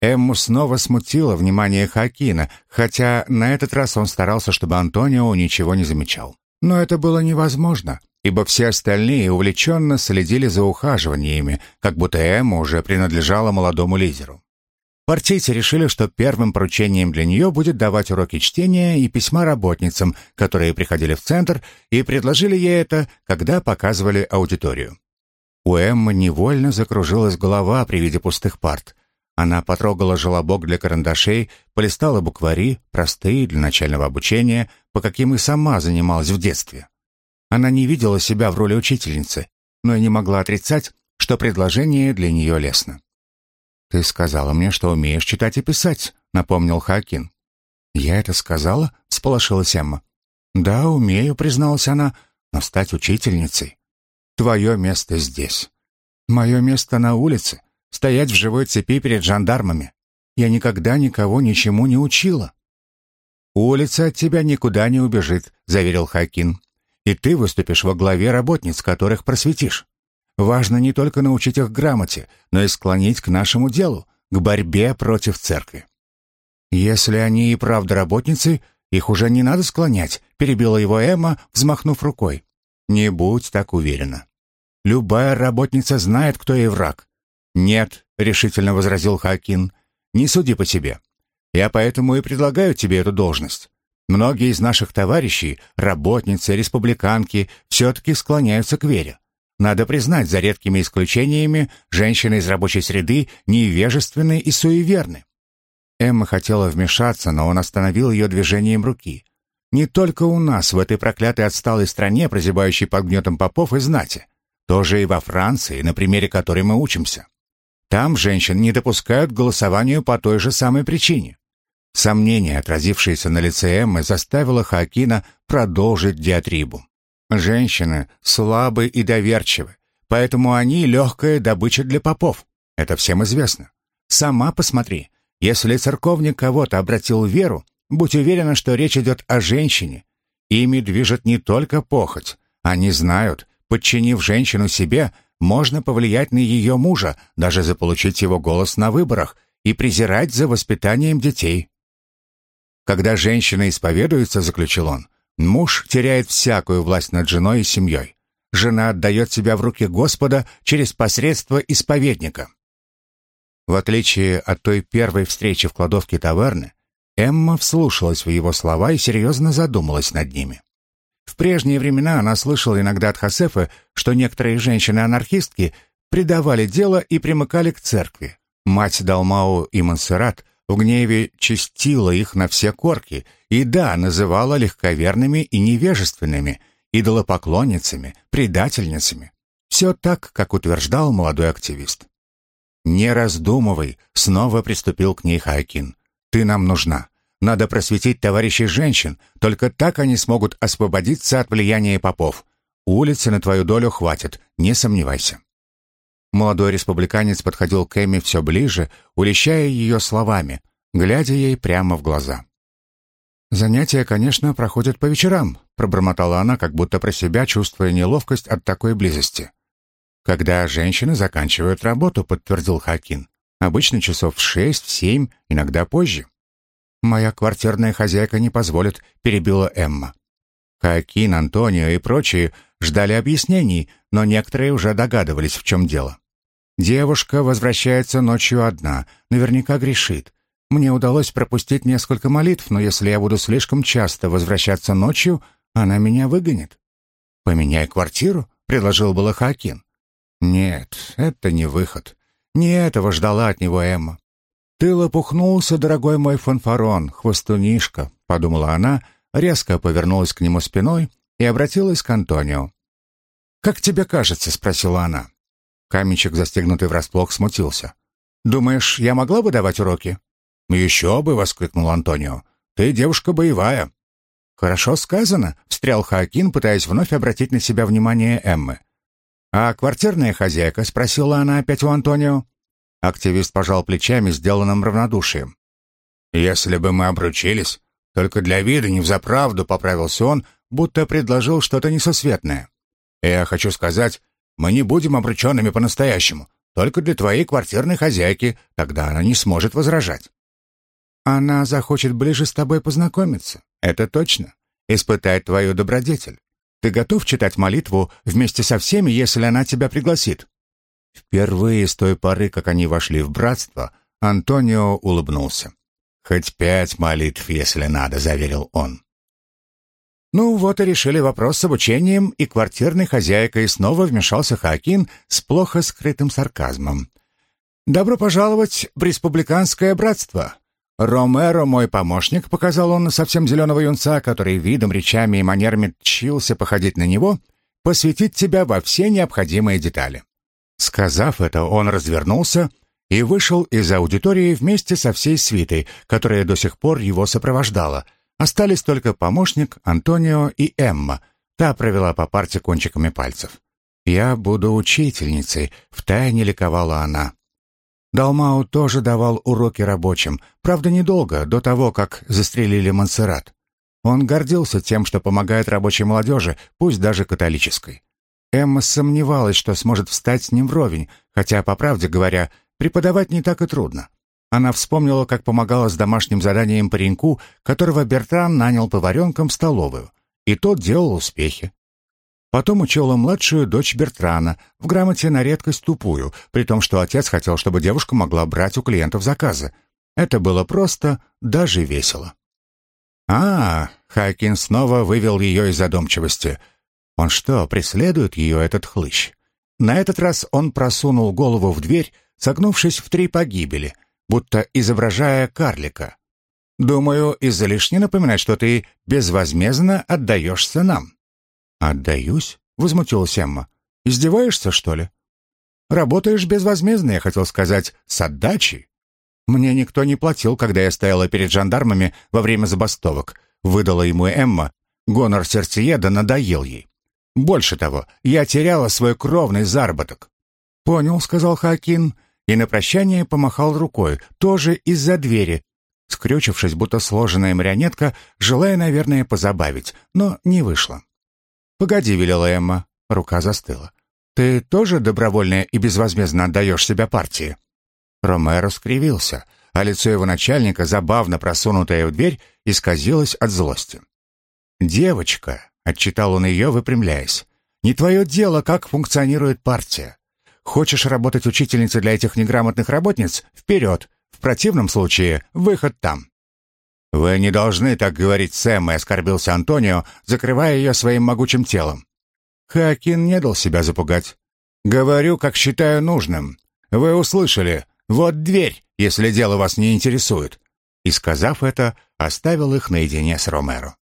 Эмму снова смутило внимание Хакина, хотя на этот раз он старался, чтобы Антонио ничего не замечал. Но это было невозможно, ибо все остальные увлеченно следили за ухаживаниями, как будто Эмма уже принадлежала молодому лидеру. Партийцы решили, что первым поручением для нее будет давать уроки чтения и письма работницам, которые приходили в центр, и предложили ей это, когда показывали аудиторию. У Эммы невольно закружилась голова при виде пустых парт. Она потрогала желобок для карандашей, полистала буквари, простые для начального обучения, по каким и сама занималась в детстве. Она не видела себя в роли учительницы, но и не могла отрицать, что предложение для нее лестно. «Ты сказала мне, что умеешь читать и писать», — напомнил Хакин. «Я это сказала?» — всполошилась Эмма. «Да, умею», — призналась она, — «но стать учительницей. Твое место здесь. Мое место на улице, стоять в живой цепи перед жандармами. Я никогда никого ничему не учила». «Улица от тебя никуда не убежит», — заверил Хакин. «И ты выступишь во главе работниц, которых просветишь. Важно не только научить их грамоте, но и склонить к нашему делу, к борьбе против церкви. Если они и правда работницы, их уже не надо склонять, перебила его Эмма, взмахнув рукой. Не будь так уверена. Любая работница знает, кто ей враг. Нет, решительно возразил Хакин. Не суди по себе. Я поэтому и предлагаю тебе эту должность. Многие из наших товарищей, работницы, республиканки, все-таки склоняются к вере. Надо признать, за редкими исключениями, женщины из рабочей среды невежественны и суеверны. Эмма хотела вмешаться, но он остановил ее движением руки. Не только у нас, в этой проклятой отсталой стране, прозябающей под гнетом попов и знати. Тоже и во Франции, на примере которой мы учимся. Там женщин не допускают к голосованию по той же самой причине. Сомнение, отразившееся на лице Эммы, заставило Хакина продолжить диатрибу. Женщины слабы и доверчивы, поэтому они легкая добыча для попов. Это всем известно. Сама посмотри. Если церковник кого-то обратил в веру, будь уверена, что речь идет о женщине. Ими движет не только похоть. Они знают, подчинив женщину себе, можно повлиять на ее мужа, даже заполучить его голос на выборах и презирать за воспитанием детей. Когда женщина исповедуется, заключил он, муж теряет всякую власть над женой и семьей. Жена отдает себя в руки Господа через посредство исповедника. В отличие от той первой встречи в кладовке таверны, Эмма вслушалась в его слова и серьезно задумалась над ними. В прежние времена она слышала иногда от Хасефа, что некоторые женщины-анархистки предавали дело и примыкали к церкви. Мать Далмау и Монсеррат в гневе чистила их на все корки и, да, называла легковерными и невежественными, идолопоклонницами, предательницами. Все так, как утверждал молодой активист. «Не раздумывай», — снова приступил к ней Хайкин. «Ты нам нужна. Надо просветить товарищей женщин, только так они смогут освободиться от влияния попов. Улицы на твою долю хватит, не сомневайся». Молодой республиканец подходил к Эми все ближе, улещая ее словами, глядя ей прямо в глаза. «Занятия, конечно, проходят по вечерам», — пробормотала она, как будто про себя, чувствуя неловкость от такой близости. «Когда женщины заканчивают работу», — подтвердил Хакин. «Обычно часов в шесть, в семь, иногда позже». «Моя квартирная хозяйка не позволит», — перебила Эмма. Хакин, Антонио и прочие ждали объяснений, но некоторые уже догадывались, в чем дело. Девушка возвращается ночью одна, наверняка грешит. Мне удалось пропустить несколько молитв, но если я буду слишком часто возвращаться ночью, она меня выгонит. «Поменяй квартиру», — предложил было Хакин. «Нет, это не выход. Не этого ждала от него Эмма. «Ты лопухнулся, дорогой мой фанфарон, хвостунишка», — подумала она, резко повернулась к нему спиной и обратилась к Антонио. «Как тебе кажется?» — спросила она. Каменщик, застегнутый врасплох, смутился. «Думаешь, я могла бы давать уроки?» «Еще бы!» — воскликнул Антонио. «Ты девушка боевая». «Хорошо сказано», — встрял Хаакин, пытаясь вновь обратить на себя внимание Эммы. «А квартирная хозяйка?» — спросила она опять у Антонио. Активист пожал плечами, сделанным равнодушием. «Если бы мы обручились, только для вида, не взаправду», — поправился он, будто предложил что-то несусветное. «Я хочу сказать, мы не будем обрученными по-настоящему, только для твоей квартирной хозяйки, тогда она не сможет возражать». «Она захочет ближе с тобой познакомиться, это точно, испытать твою добродетель. Ты готов читать молитву вместе со всеми, если она тебя пригласит?» Впервые с той поры, как они вошли в братство, Антонио улыбнулся. «Хоть пять молитв, если надо», — заверил он. Ну вот и решили вопрос с обучением, и квартирной хозяйкой снова вмешался Хакин с плохо скрытым сарказмом. «Добро пожаловать в республиканское братство. Ромеро, мой помощник, показал он на совсем зеленого юнца, который видом, речами и манерами тщился походить на него, посвятить тебя во все необходимые детали. Сказав это, он развернулся и вышел из аудитории вместе со всей свитой, которая до сих пор его сопровождала. Остались только помощник, Антонио и Эмма. Та провела по парте кончиками пальцев. «Я буду учительницей», — втайне ликовала она. Далмау тоже давал уроки рабочим, правда, недолго, до того, как застрелили Монсеррат. Он гордился тем, что помогает рабочей молодежи, пусть даже католической. Эмма сомневалась, что сможет встать с ним вровень, хотя, по правде говоря, преподавать не так и трудно. Она вспомнила, как помогала с домашним заданием пареньку, которого Бертран нанял поваренком в столовую, и тот делал успехи. Потом учила младшую дочь Бертрана, в грамоте на редкость тупую, при том, что отец хотел, чтобы девушка могла брать у клиентов заказы. Это было просто, даже весело. «А, — Хакин снова вывел ее из задумчивости — он что, преследует ее, этот хлыщ? На этот раз он просунул голову в дверь, согнувшись в три погибели, будто изображая карлика. «Думаю, излишне напоминать, что ты безвозмездно отдаешься нам». «Отдаюсь?» — возмутилась Эмма. «Издеваешься, что ли?» «Работаешь безвозмездно, я хотел сказать, с отдачей». «Мне никто не платил, когда я стояла перед жандармами во время забастовок», — выдала ему Эмма. Гонор сердцееда надоел ей. Больше того, я теряла свой кровный заработок». «Понял», — сказал Хакин, и на прощание помахал рукой, тоже из-за двери, скрючившись, будто сложенная марионетка, желая, наверное, позабавить, но не вышло. «Погоди», — велела Эмма. Рука застыла. «Ты тоже добровольно и безвозмездно отдаешь себя партии?» Ромеро скривился, а лицо его начальника, забавно просунутое в дверь, исказилось от злости. «Девочка», — отчитал он ее, выпрямляясь, — «не твое дело, как функционирует партия. Хочешь работать учительницей для этих неграмотных работниц? Вперед! В противном случае выход там». «Вы не должны так говорить с Эммой», — оскорбился Антонио, закрывая ее своим могучим телом. Хакин не дал себя запугать. «Говорю, как считаю нужным. Вы услышали. Вот дверь, если дело вас не интересует». И, сказав это, оставил их наедине с Ромеро.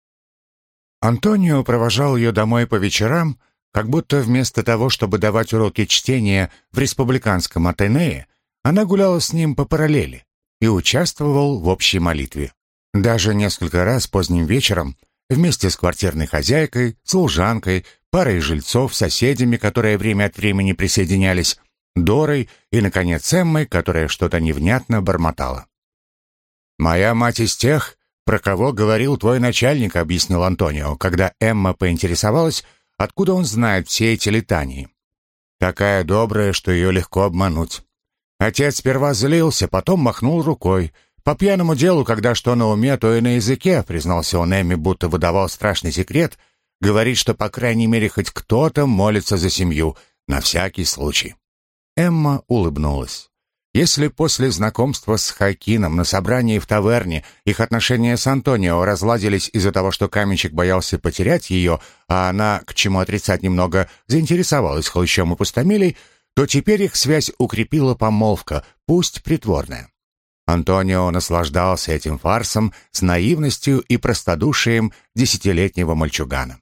Антонио провожал ее домой по вечерам, как будто вместо того, чтобы давать уроки чтения в республиканском Атенее, она гуляла с ним по параллели и участвовал в общей молитве. Даже несколько раз поздним вечером вместе с квартирной хозяйкой, служанкой, парой жильцов, соседями, которые время от времени присоединялись, Дорой и, наконец, Эммой, которая что-то невнятно бормотала. «Моя мать из тех, про кого говорил твой начальник», — объяснил Антонио, когда Эмма поинтересовалась, откуда он знает все эти летании. «Такая добрая, что ее легко обмануть». Отец сперва злился, потом махнул рукой, «По пьяному делу, когда что на уме, то и на языке», признался он Эмми, будто выдавал страшный секрет, говорит, что, по крайней мере, хоть кто-то молится за семью, на всякий случай. Эмма улыбнулась. Если после знакомства с Хакином на собрании в таверне их отношения с Антонио разладились из-за того, что каменщик боялся потерять ее, а она, к чему отрицать немного, заинтересовалась хлыщом и пустомелей, то теперь их связь укрепила помолвка, пусть притворная. Антонио наслаждался этим фарсом с наивностью и простодушием десятилетнего мальчугана.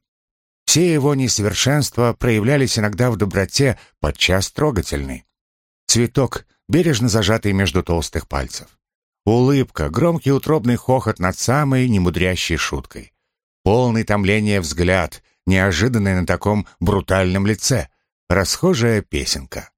Все его несовершенства проявлялись иногда в доброте, подчас трогательной. Цветок, бережно зажатый между толстых пальцев. Улыбка, громкий утробный хохот над самой немудрящей шуткой. Полный томления взгляд, неожиданный на таком брутальном лице. Расхожая песенка.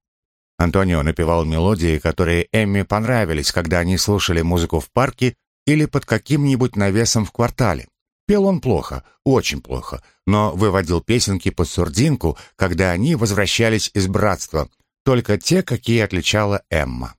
Антонио напевал мелодии, которые Эмми понравились, когда они слушали музыку в парке или под каким-нибудь навесом в квартале. Пел он плохо, очень плохо, но выводил песенки под сурдинку, когда они возвращались из братства, только те, какие отличала Эмма.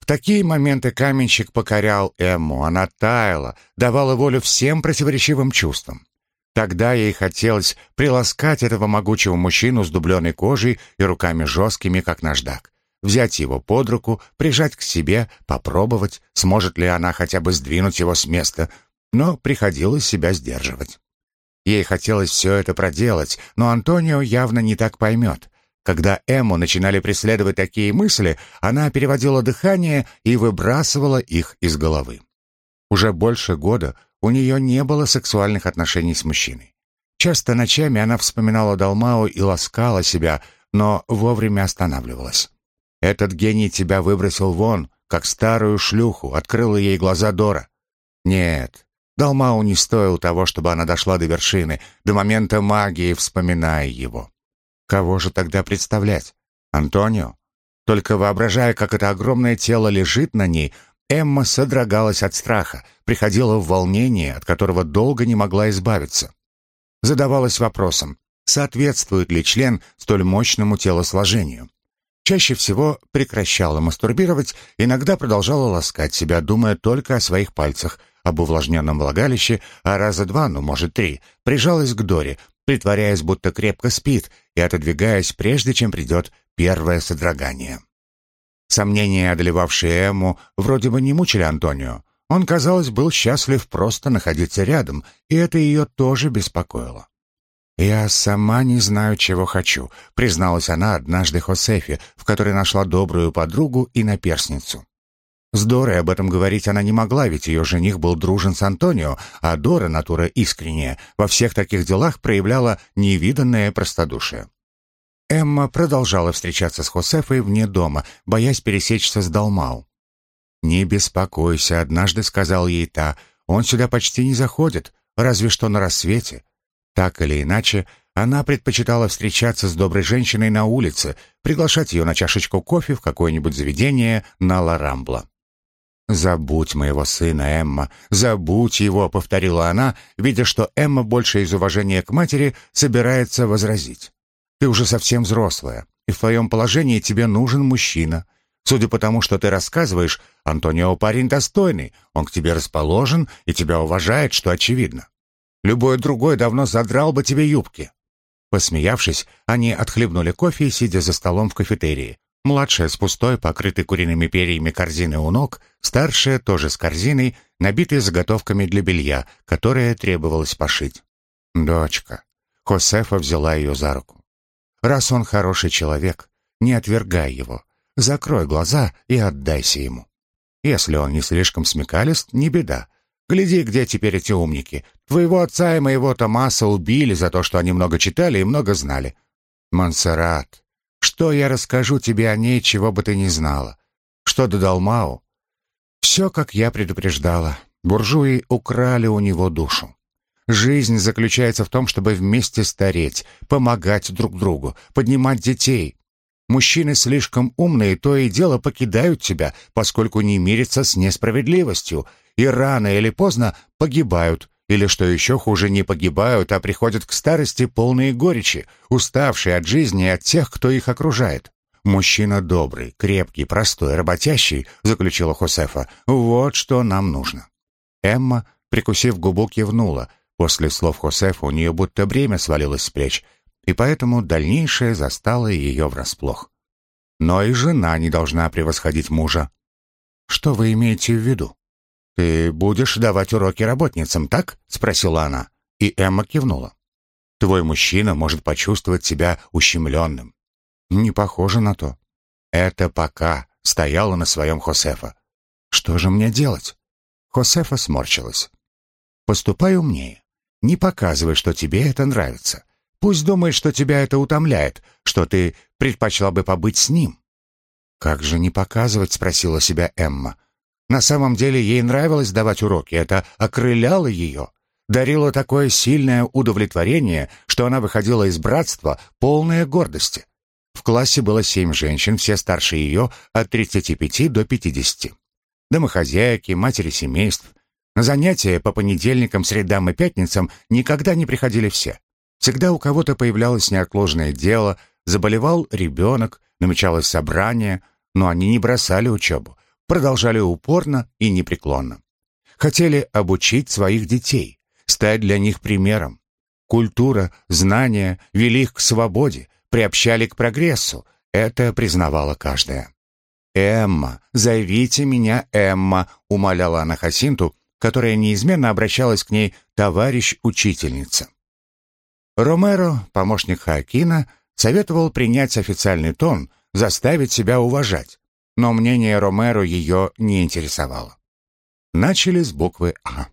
В такие моменты каменщик покорял Эмму, она таяла, давала волю всем противоречивым чувствам. Тогда ей хотелось приласкать этого могучего мужчину с дубленой кожей и руками жесткими, как наждак. Взять его под руку, прижать к себе, попробовать, сможет ли она хотя бы сдвинуть его с места, но приходилось себя сдерживать. Ей хотелось все это проделать, но Антонио явно не так поймет. Когда Эму начинали преследовать такие мысли, она переводила дыхание и выбрасывала их из головы. Уже больше года у нее не было сексуальных отношений с мужчиной. Часто ночами она вспоминала Далмау и ласкала себя, но вовремя останавливалась. «Этот гений тебя выбросил вон, как старую шлюху», — открыла ей глаза Дора. «Нет, Далмау не стоил того, чтобы она дошла до вершины, до момента магии, вспоминая его. Кого же тогда представлять? Антонио? Только воображая, как это огромное тело лежит на ней, Эмма содрогалась от страха, приходила в волнение, от которого долго не могла избавиться. Задавалась вопросом, соответствует ли член столь мощному телосложению. Чаще всего прекращала мастурбировать, иногда продолжала ласкать себя, думая только о своих пальцах, об увлажненном влагалище, а раза два, ну, может, три, прижалась к Доре, притворяясь, будто крепко спит, и отодвигаясь, прежде чем придет первое содрогание. Сомнения, одолевавшие Эму, вроде бы не мучили Антонио. Он, казалось, был счастлив просто находиться рядом, и это ее тоже беспокоило. «Я сама не знаю, чего хочу», — призналась она однажды Хосефе, в которой нашла добрую подругу и наперсницу. С Дорой об этом говорить она не могла, ведь ее жених был дружен с Антонио, а Дора, натура искренняя, во всех таких делах проявляла невиданное простодушие. Эмма продолжала встречаться с Хосефой вне дома, боясь пересечься с Далмау. «Не беспокойся», — однажды сказал ей та, — «он сюда почти не заходит, разве что на рассвете». Так или иначе, она предпочитала встречаться с доброй женщиной на улице, приглашать ее на чашечку кофе в какое-нибудь заведение на Ла Рамбла. «Забудь моего сына, Эмма, забудь его», — повторила она, видя, что Эмма больше из уважения к матери собирается возразить. «Ты уже совсем взрослая, и в твоем положении тебе нужен мужчина. Судя по тому, что ты рассказываешь, Антонио парень достойный, он к тебе расположен и тебя уважает, что очевидно. Любой другой давно задрал бы тебе юбки». Посмеявшись, они отхлебнули кофе, сидя за столом в кафетерии. Младшая с пустой, покрытой куриными перьями корзиной у ног, старшая тоже с корзиной, набитой заготовками для белья, которое требовалось пошить. «Дочка». Хосефа взяла ее за руку. «Раз он хороший человек, не отвергай его. Закрой глаза и отдайся ему. Если он не слишком смекалист, не беда. Гляди, где теперь эти умники. Твоего отца и моего Томаса убили за то, что они много читали и много знали. Монсеррат, что я расскажу тебе о ней, чего бы ты ни знала? Что до Далмау? Все, как я предупреждала. Буржуи украли у него душу. Жизнь заключается в том, чтобы вместе стареть, помогать друг другу, поднимать детей. Мужчины слишком умные, то и дело покидают тебя, поскольку не мирятся с несправедливостью, и рано или поздно погибают, или, что еще хуже, не погибают, а приходят к старости полные горечи, уставшие от жизни и от тех, кто их окружает. «Мужчина добрый, крепкий, простой, работящий», — заключила Хосефа. «Вот что нам нужно». Эмма, прикусив губу, кивнула. После слов Хосефа у нее будто бремя свалилось с плеч, и поэтому дальнейшее застало ее врасплох. Но и жена не должна превосходить мужа. «Что вы имеете в виду?» «Ты будешь давать уроки работницам, так?» — спросила она. И Эмма кивнула. «Твой мужчина может почувствовать себя ущемленным». «Не похоже на то». «Это пока», — стояла на своем Хосефа. «Что же мне делать?» Хосефа сморщилась. «Поступай умнее. Не показывай, что тебе это нравится. Пусть думает, что тебя это утомляет, что ты предпочла бы побыть с ним». «Как же не показывать?» — спросила себя Эмма. На самом деле ей нравилось давать уроки, это окрыляло ее, дарило такое сильное удовлетворение, что она выходила из братства полная гордости. В классе было семь женщин, все старше ее, от 35 до 50. Домохозяйки, матери семейств. На занятия по понедельникам, средам и пятницам никогда не приходили все. Всегда у кого-то появлялось неотложное дело, заболевал ребенок, намечалось собрание, но они не бросали учебу продолжали упорно и непреклонно. Хотели обучить своих детей, стать для них примером. Культура, знания вели их к свободе, приобщали к прогрессу. Это признавала каждая. «Эмма, зовите меня Эмма», — умоляла она Хасинту, которая неизменно обращалась к ней «товарищ-учительница». Ромеро, помощник Хаакина, советовал принять официальный тон, заставить себя уважать, но мнение Ромеро ее не интересовало. Начали с буквы «А».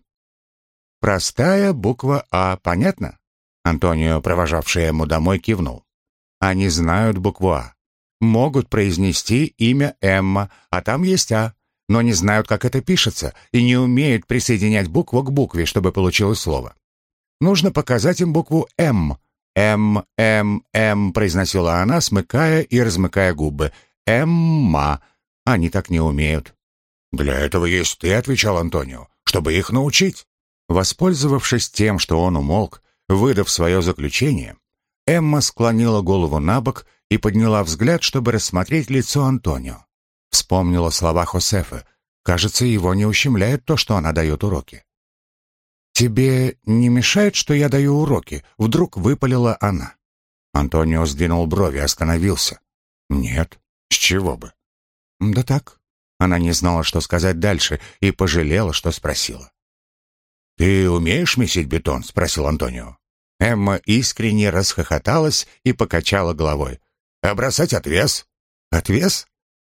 Простая буква «А», понятно? Антонио, провожавший ему домой, кивнул. Они знают букву «А». Могут произнести имя Эмма, а там есть «А», но не знают, как это пишется, и не умеют присоединять букву к букве, чтобы получилось слово. Нужно показать им букву «М». «М», «М», «М», произносила она, смыкая и размыкая губы. «Эмма», они так не умеют». «Для этого есть ты», — отвечал Антонио, — «чтобы их научить». Воспользовавшись тем, что он умолк, выдав свое заключение, Эмма склонила голову на бок и подняла взгляд, чтобы рассмотреть лицо Антонио. Вспомнила слова Хосефа. Кажется, его не ущемляет то, что она дает уроки. «Тебе не мешает, что я даю уроки?» — вдруг выпалила она. Антонио сдвинул брови, остановился. «Нет, с чего бы?» «Да так». Она не знала, что сказать дальше, и пожалела, что спросила. «Ты умеешь месить бетон?» — спросил Антонио. Эмма искренне расхохоталась и покачала головой. «А бросать отвес?» «Отвес?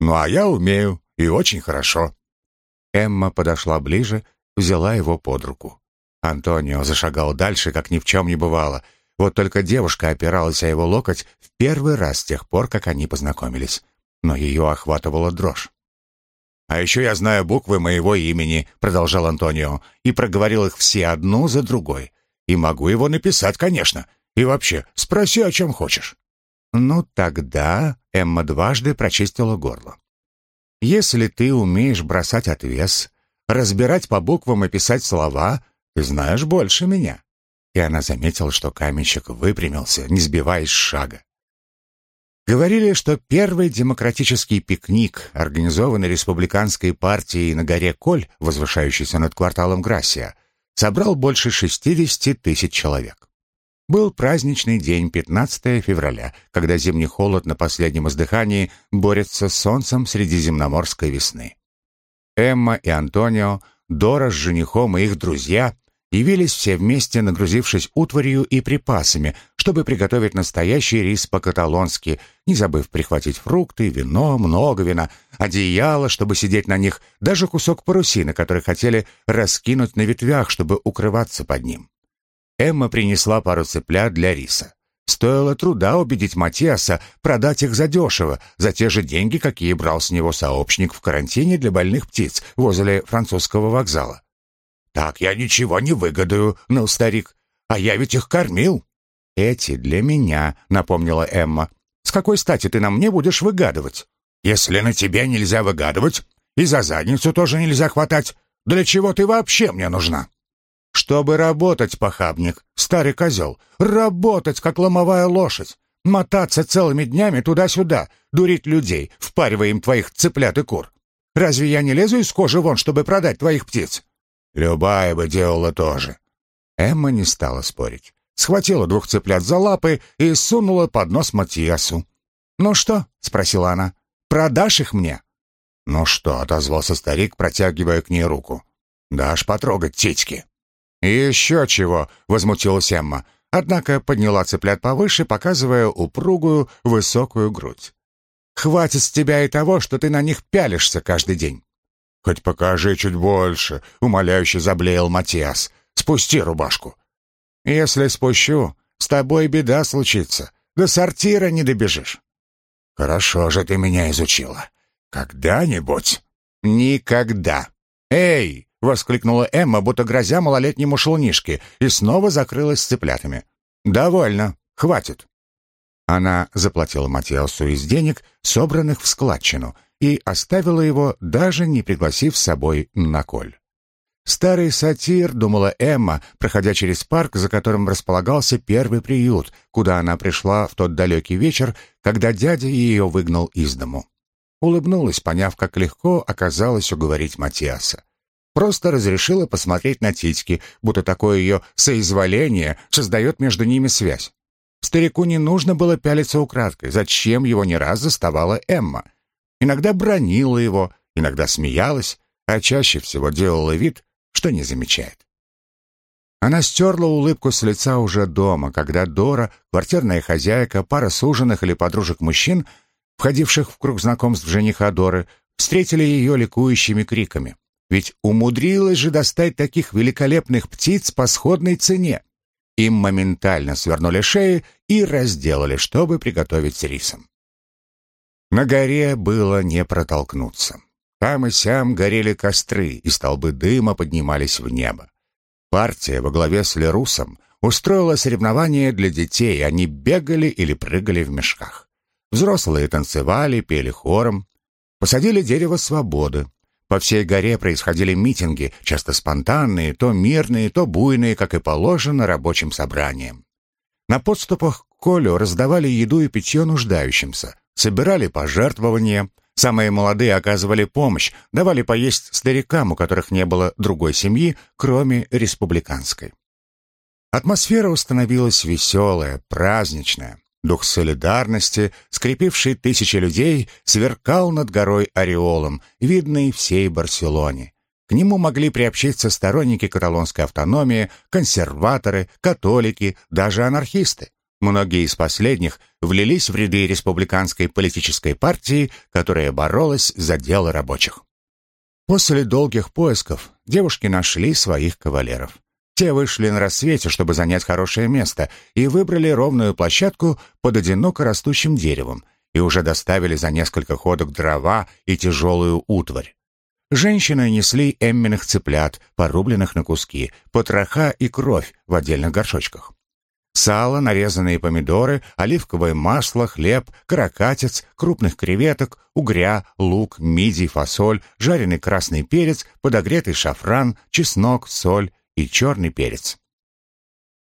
Ну, а я умею, и очень хорошо». Эмма подошла ближе, взяла его под руку. Антонио зашагал дальше, как ни в чем не бывало. Вот только девушка опиралась о его локоть в первый раз с тех пор, как они познакомились но ее охватывала дрожь. «А еще я знаю буквы моего имени», — продолжал Антонио, и проговорил их все одну за другой. «И могу его написать, конечно. И вообще, спроси, о чем хочешь». «Ну, тогда...» — Эмма дважды прочистила горло. Если ты умеешь бросать отвес, разбирать по буквам и писать слова, ты знаешь больше меня». И она заметила, что каменщик выпрямился, не сбиваясь шага. Говорили, что первый демократический пикник, организованный республиканской партией на горе Коль, возвышающейся над кварталом Грасия, собрал больше 60 тысяч человек. Был праздничный день, 15 февраля, когда зимний холод на последнем издыхании борется с солнцем средиземноморской весны. Эмма и Антонио, Дора с женихом и их друзья явились все вместе, нагрузившись утварью и припасами, чтобы приготовить настоящий рис по-каталонски, не забыв прихватить фрукты, вино, много вина, одеяло, чтобы сидеть на них, даже кусок парусины, который хотели раскинуть на ветвях, чтобы укрываться под ним. Эмма принесла пару цыплят для риса. Стоило труда убедить Матиаса продать их задешево, за те же деньги, какие брал с него сообщник в карантине для больных птиц возле французского вокзала. «Так я ничего не выгодаю, ну, старик, а я ведь их кормил». «Эти для меня», — напомнила Эмма. «С какой стати ты на мне будешь выгадывать?» «Если на тебе нельзя выгадывать, и за задницу тоже нельзя хватать, для чего ты вообще мне нужна?» «Чтобы работать, похабник, старый козел, работать, как ломовая лошадь, мотаться целыми днями туда-сюда, дурить людей, впаривая им твоих цыплят и кур. Разве я не лезу из кожи вон, чтобы продать твоих птиц?» Любая бы делала тоже. Эмма не стала спорить. Схватила двух цыплят за лапы и сунула под нос Матиасу. «Ну что?» — спросила она. «Продашь их мне?» «Ну что?» — отозвался старик, протягивая к ней руку. «Дашь потрогать титьки?» «Еще чего!» — возмутилась Эмма, однако подняла цыплят повыше, показывая упругую, высокую грудь. «Хватит с тебя и того, что ты на них пялишься каждый день. «Хоть покажи чуть больше», — умоляюще заблеял Матиас. «Спусти рубашку». «Если спущу, с тобой беда случится. До сортира не добежишь». «Хорошо же ты меня изучила. Когда-нибудь?» «Никогда». «Эй!» — воскликнула Эмма, будто грозя малолетнему шелнишке, и снова закрылась с цыплятами. «Довольно. Хватит». Она заплатила Матиасу из денег, собранных в складчину, и оставила его, даже не пригласив с собой на коль. Старый сатир, думала Эмма, проходя через парк, за которым располагался первый приют, куда она пришла в тот далекий вечер, когда дядя ее выгнал из дому. Улыбнулась, поняв, как легко оказалось уговорить Матиаса. Просто разрешила посмотреть на титьки, будто такое ее соизволение создает между ними связь. Старику не нужно было пялиться украдкой, зачем его не раз заставала Эмма. Иногда бронила его, иногда смеялась, а чаще всего делала вид, что не замечает. Она стерла улыбку с лица уже дома, когда Дора, квартирная хозяйка, пара суженых или подружек мужчин, входивших в круг знакомств жениха Доры, встретили ее ликующими криками. Ведь умудрилась же достать таких великолепных птиц по сходной цене. Им моментально свернули шеи и разделали, чтобы приготовить с рисом. На горе было не протолкнуться. Там и сям горели костры, и столбы дыма поднимались в небо. Партия во главе с Лерусом устроила соревнования для детей, они бегали или прыгали в мешках. Взрослые танцевали, пели хором. Посадили дерево свободы. По всей горе происходили митинги, часто спонтанные, то мирные, то буйные, как и положено рабочим собраниям. На подступах к Колю раздавали еду и питье нуждающимся, собирали пожертвования, самые молодые оказывали помощь, давали поесть старикам, у которых не было другой семьи, кроме республиканской. Атмосфера установилась веселая, праздничная. Дух солидарности, скрепивший тысячи людей, сверкал над горой ореолом, видный всей Барселоне. К нему могли приобщиться сторонники каталонской автономии, консерваторы, католики, даже анархисты. Многие из последних влились в ряды республиканской политической партии, которая боролась за дело рабочих. После долгих поисков девушки нашли своих кавалеров. Те вышли на рассвете, чтобы занять хорошее место, и выбрали ровную площадку под одиноко растущим деревом, и уже доставили за несколько ходок дрова и тяжелую утварь. Женщины несли эмменных цыплят, порубленных на куски, потроха и кровь в отдельных горшочках. Сало, нарезанные помидоры, оливковое масло, хлеб, каракатиц, крупных креветок, угря, лук, мидий, фасоль, жареный красный перец, подогретый шафран, чеснок, соль и черный перец.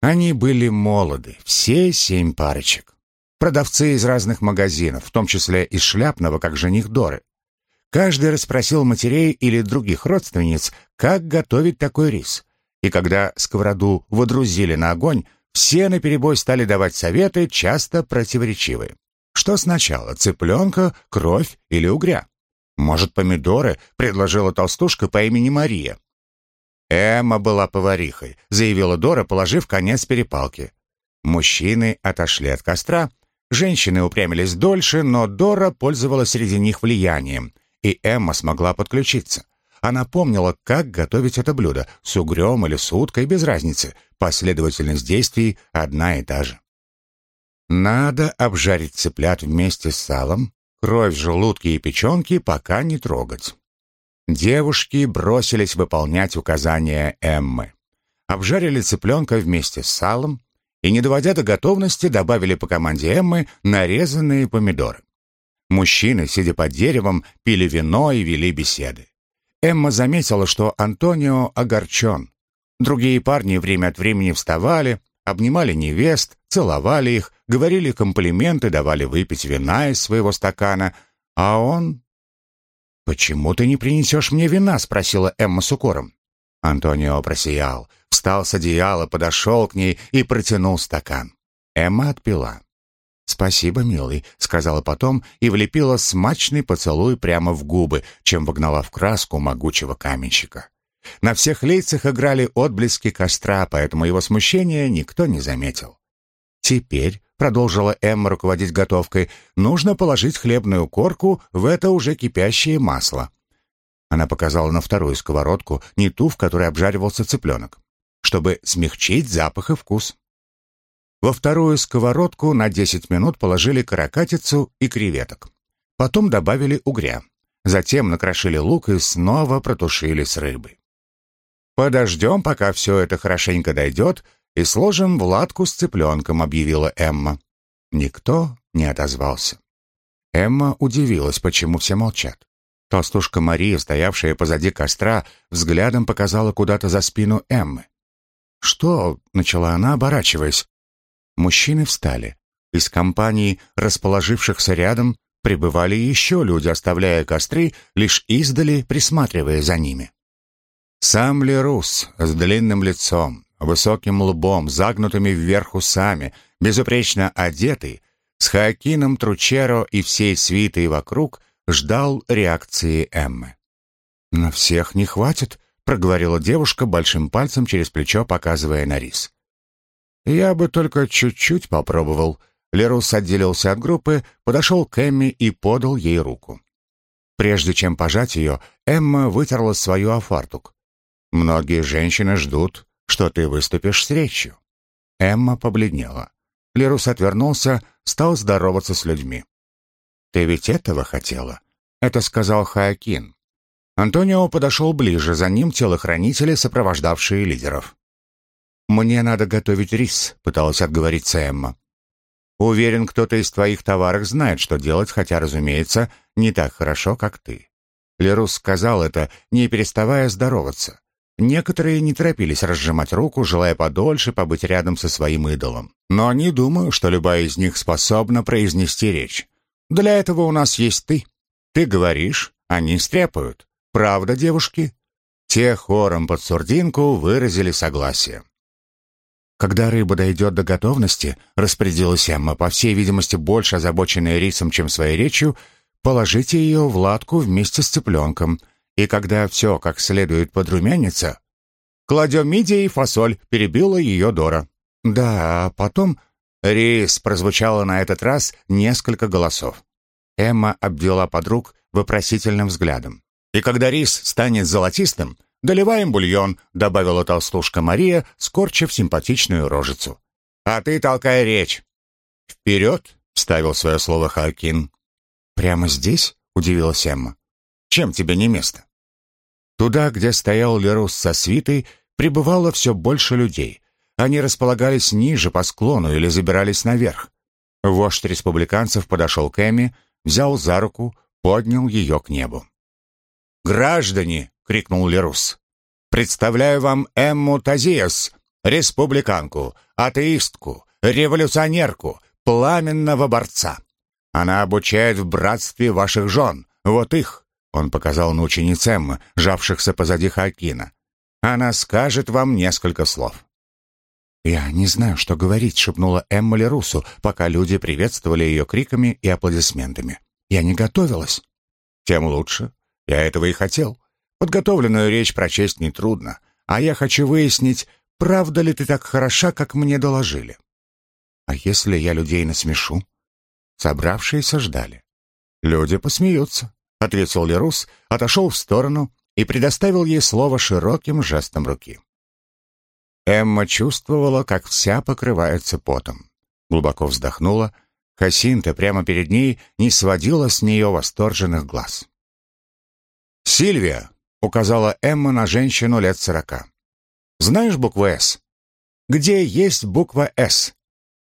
Они были молоды, все семь парочек. Продавцы из разных магазинов, в том числе из шляпного, как жених Доры. Каждый расспросил матерей или других родственниц, как готовить такой рис. И когда сковороду водрузили на огонь, все наперебой стали давать советы, часто противоречивые. Что сначала, цыпленка, кровь или угря? Может, помидоры, предложила толстушка по имени Мария. Эмма была поварихой, заявила Дора, положив конец перепалки. Мужчины отошли от костра, женщины упрямились дольше, но Дора пользовалась среди них влиянием, и Эмма смогла подключиться. Она помнила, как готовить это блюдо, с угрем или с уткой, без разницы. Последовательность действий одна и та же. Надо обжарить цыплят вместе с салом, кровь, желудки и печенки пока не трогать. Девушки бросились выполнять указания Эммы. Обжарили цыпленка вместе с салом и, не доводя до готовности, добавили по команде Эммы нарезанные помидоры. Мужчины, сидя под деревом, пили вино и вели беседы. Эмма заметила, что Антонио огорчен. Другие парни время от времени вставали, обнимали невест, целовали их, говорили комплименты, давали выпить вина из своего стакана, а он... «Почему ты не принесешь мне вина?» — спросила Эмма с укором. Антонио просиял, встал с одеяла, подошел к ней и протянул стакан. Эмма отпила. «Спасибо, милый», — сказала потом и влепила смачный поцелуй прямо в губы, чем вогнала в краску могучего каменщика. На всех лицах играли отблески костра, поэтому его смущение никто не заметил. «Теперь», — продолжила Эмма руководить готовкой, «нужно положить хлебную корку в это уже кипящее масло». Она показала на вторую сковородку, не ту, в которой обжаривался цыпленок, чтобы смягчить запах и вкус. Во вторую сковородку на 10 минут положили каракатицу и креветок. Потом добавили угря. Затем накрошили лук и снова протушили с рыбой. «Подождем, пока все это хорошенько дойдет, и сложим в ладку с цыпленком», — объявила Эмма. Никто не отозвался. Эмма удивилась, почему все молчат. Толстушка Мария, стоявшая позади костра, взглядом показала куда-то за спину Эммы. «Что?» — начала она, оборачиваясь. Мужчины встали. Из компании, расположившихся рядом, прибывали еще люди, оставляя костры, лишь издали, присматривая за ними. Сам Лерус с длинным лицом, высоким лбом, загнутыми вверх усами, безупречно одетый, с Хаакином Тручеро и всей свитой вокруг, ждал реакции Эммы. «На всех не хватит», — проговорила девушка большим пальцем через плечо, показывая на рис. «Я бы только чуть-чуть попробовал». Лерус отделился от группы, подошел к Эмме и подал ей руку. Прежде чем пожать ее, Эмма вытерла свою афартук. «Многие женщины ждут, что ты выступишь с речью». Эмма побледнела. Лерус отвернулся, стал здороваться с людьми. «Ты ведь этого хотела?» — это сказал Хаакин. Антонио подошел ближе, за ним телохранители, сопровождавшие лидеров. «Мне надо готовить рис», — пыталась отговориться Эмма. «Уверен, кто-то из твоих товарок знает, что делать, хотя, разумеется, не так хорошо, как ты». Лерус сказал это, не переставая здороваться. Некоторые не торопились разжимать руку, желая подольше побыть рядом со своим идолом. Но не думаю, что любая из них способна произнести речь. Для этого у нас есть ты. Ты говоришь, они стряпают. Правда, девушки?» Те хором под сурдинку выразили согласие. Когда рыба дойдет до готовности, распорядилась Эмма, по всей видимости, больше озабоченная рисом, чем своей речью, положите ее в латку вместе с цыпленком. И когда все как следует подрумянится, кладем мидии и фасоль, перебила ее Дора. Да, а потом... Рис прозвучало на этот раз несколько голосов. Эмма обвела подруг вопросительным взглядом. И когда рис станет золотистым, «Доливаем бульон», — добавила толстушка Мария, скорчив симпатичную рожицу. «А ты толкай речь». «Вперед», — вставил свое слово Хакин. «Прямо здесь?» — удивилась Эмма. «Чем тебе не место?» Туда, где стоял Лерус со свитой, прибывало все больше людей. они располагались ниже по склону или забирались наверх. Вождь республиканцев подошел к Эмми, взял за руку, поднял ее к небу. «Граждане!» — крикнул Лерус. «Представляю вам Эмму Тазиас, республиканку, атеистку, революционерку, пламенного борца. Она обучает в братстве ваших жен, вот их». Он показал на учениц Эммы, жавшихся позади Хакина. «Она скажет вам несколько слов». «Я не знаю, что говорить», — шепнула Эмма Лерусу, пока люди приветствовали ее криками и аплодисментами. «Я не готовилась». «Тем лучше. Я этого и хотел. Подготовленную речь прочесть нетрудно, а я хочу выяснить, правда ли ты так хороша, как мне доложили». «А если я людей насмешу?» Собравшиеся ждали. «Люди посмеются», — ответил Лерус, отошел в сторону и предоставил ей слово широким жестом руки. Эмма чувствовала, как вся покрывается потом. Глубоко вздохнула. Хасинта прямо перед ней не сводила с нее восторженных глаз. «Сильвия!» — указала Эмма на женщину лет сорока. «Знаешь букву «С»? Где есть буква «С»?»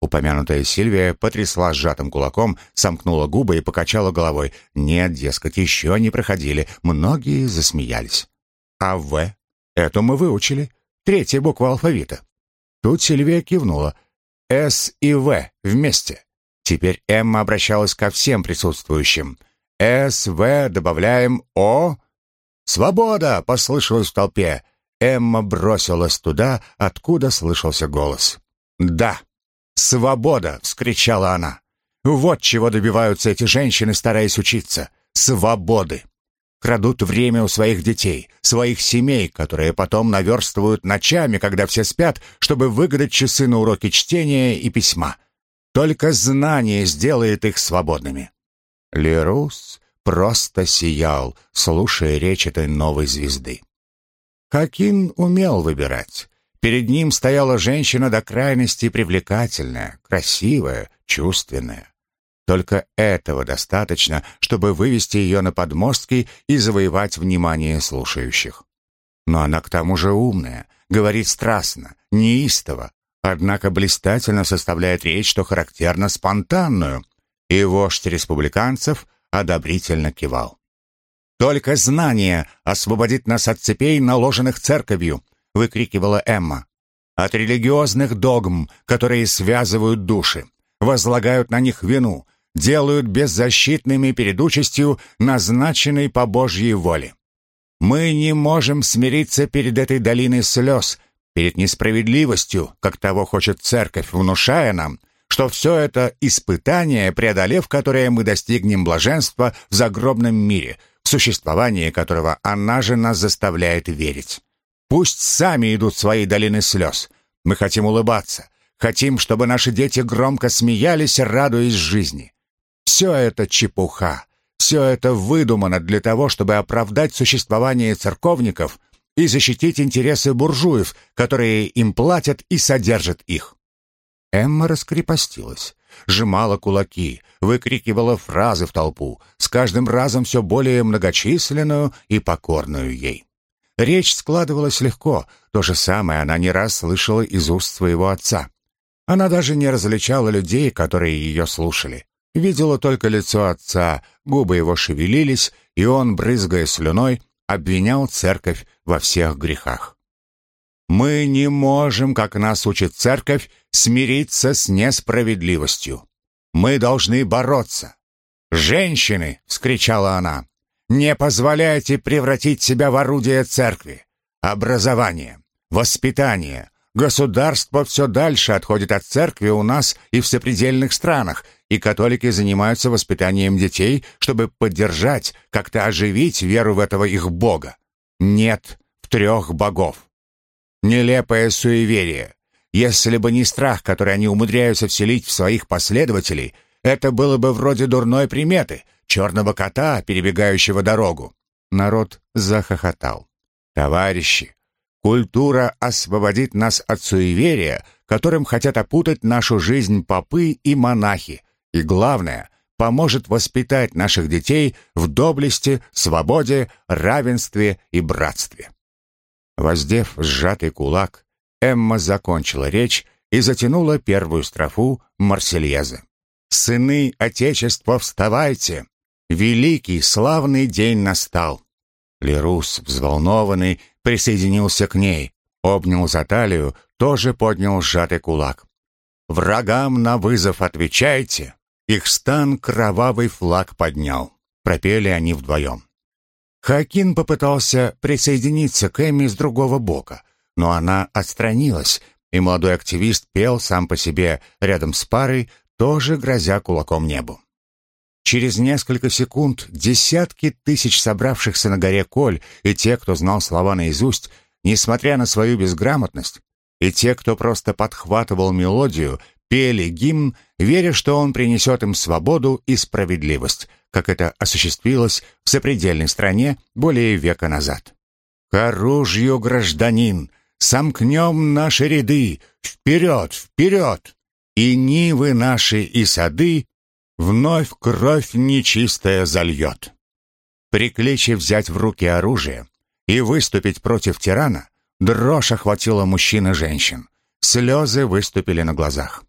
Упомянутая Сильвия потрясла сжатым кулаком, сомкнула губы и покачала головой. «Нет, дескать, еще не проходили». Многие засмеялись. «А «В»? Это мы выучили третья буква алфавита. Тут Сильвия кивнула. «С» и «В» вместе. Теперь Эмма обращалась ко всем присутствующим. «С», «В» добавляем «О». «Свобода!» — послышалось в толпе. Эмма бросилась туда, откуда слышался голос. «Да, свобода!» — вскричала она. «Вот чего добиваются эти женщины, стараясь учиться. Свободы!» крадут время у своих детей, своих семей, которые потом наверстывают ночами, когда все спят, чтобы выгадать часы на уроки чтения и письма. Только знание сделает их свободными. Лерус просто сиял, слушая речь этой новой звезды. Хакин умел выбирать. Перед ним стояла женщина до крайности привлекательная, красивая, чувственная. Только этого достаточно, чтобы вывести ее на подмостки и завоевать внимание слушающих. Но она к тому же умная, говорит страстно, неистово, однако блистательно составляет речь, что характерно спонтанную, и вождь республиканцев одобрительно кивал. «Только знание освободит нас от цепей, наложенных церковью», — выкрикивала Эмма. «От религиозных догм, которые связывают души, возлагают на них вину, делают беззащитными перед участью, назначенной по Божьей воле. Мы не можем смириться перед этой долиной слез, перед несправедливостью, как того хочет церковь, внушая нам, что все это испытание, преодолев которое мы достигнем блаженства в загробном мире, в существование которого она же нас заставляет верить. Пусть сами идут свои долины слез. Мы хотим улыбаться, хотим, чтобы наши дети громко смеялись, радуясь жизни. Все это чепуха. Все это выдумано для того, чтобы оправдать существование церковников и защитить интересы буржуев, которые им платят и содержат их. Эмма раскрепостилась, сжимала кулаки, выкрикивала фразы в толпу, с каждым разом все более многочисленную и покорную ей. Речь складывалась легко, то же самое она не раз слышала из уст своего отца. Она даже не различала людей, которые ее слушали. Видела только лицо отца, губы его шевелились, и он, брызгая слюной, обвинял церковь во всех грехах. «Мы не можем, как нас учит церковь, смириться с несправедливостью. Мы должны бороться. «Женщины!» — вскричала она. «Не позволяйте превратить себя в орудие церкви. Образование, воспитание, Государство все дальше отходит от церкви у нас и в сопредельных странах, и католики занимаются воспитанием детей, чтобы поддержать, как-то оживить веру в этого их бога. Нет в трех богов. Нелепое суеверие. Если бы не страх, который они умудряются вселить в своих последователей, это было бы вроде дурной приметы, черного кота, перебегающего дорогу. Народ захохотал. «Товарищи, Культура освободит нас от суеверия, которым хотят опутать нашу жизнь попы и монахи, и, главное, поможет воспитать наших детей в доблести, свободе, равенстве и братстве. Воздев сжатый кулак, Эмма закончила речь и затянула первую строфу Марсельезы. «Сыны Отечества, вставайте! Великий, славный день настал!» Лерус, взволнованный, присоединился к ней, обнял за талию, тоже поднял сжатый кулак. «Врагам на вызов отвечайте!» Их стан кровавый флаг поднял. Пропели они вдвоем. Хакин попытался присоединиться к Эмми с другого бока, но она отстранилась, и молодой активист пел сам по себе рядом с парой, тоже грозя кулаком небу. Через несколько секунд десятки тысяч собравшихся на горе Коль и те, кто знал слова наизусть, несмотря на свою безграмотность, и те, кто просто подхватывал мелодию, пели гимн, веря, что он принесет им свободу и справедливость, как это осуществилось в сопредельной стране более века назад. «К оружию, гражданин! Сомкнем наши ряды! Вперед, вперед! И нивы наши, и сады вновь кровь нечистая зальет!» При кличе взять в руки оружие и выступить против тирана, дрожь охватила мужчин и женщин. Слезы выступили на глазах.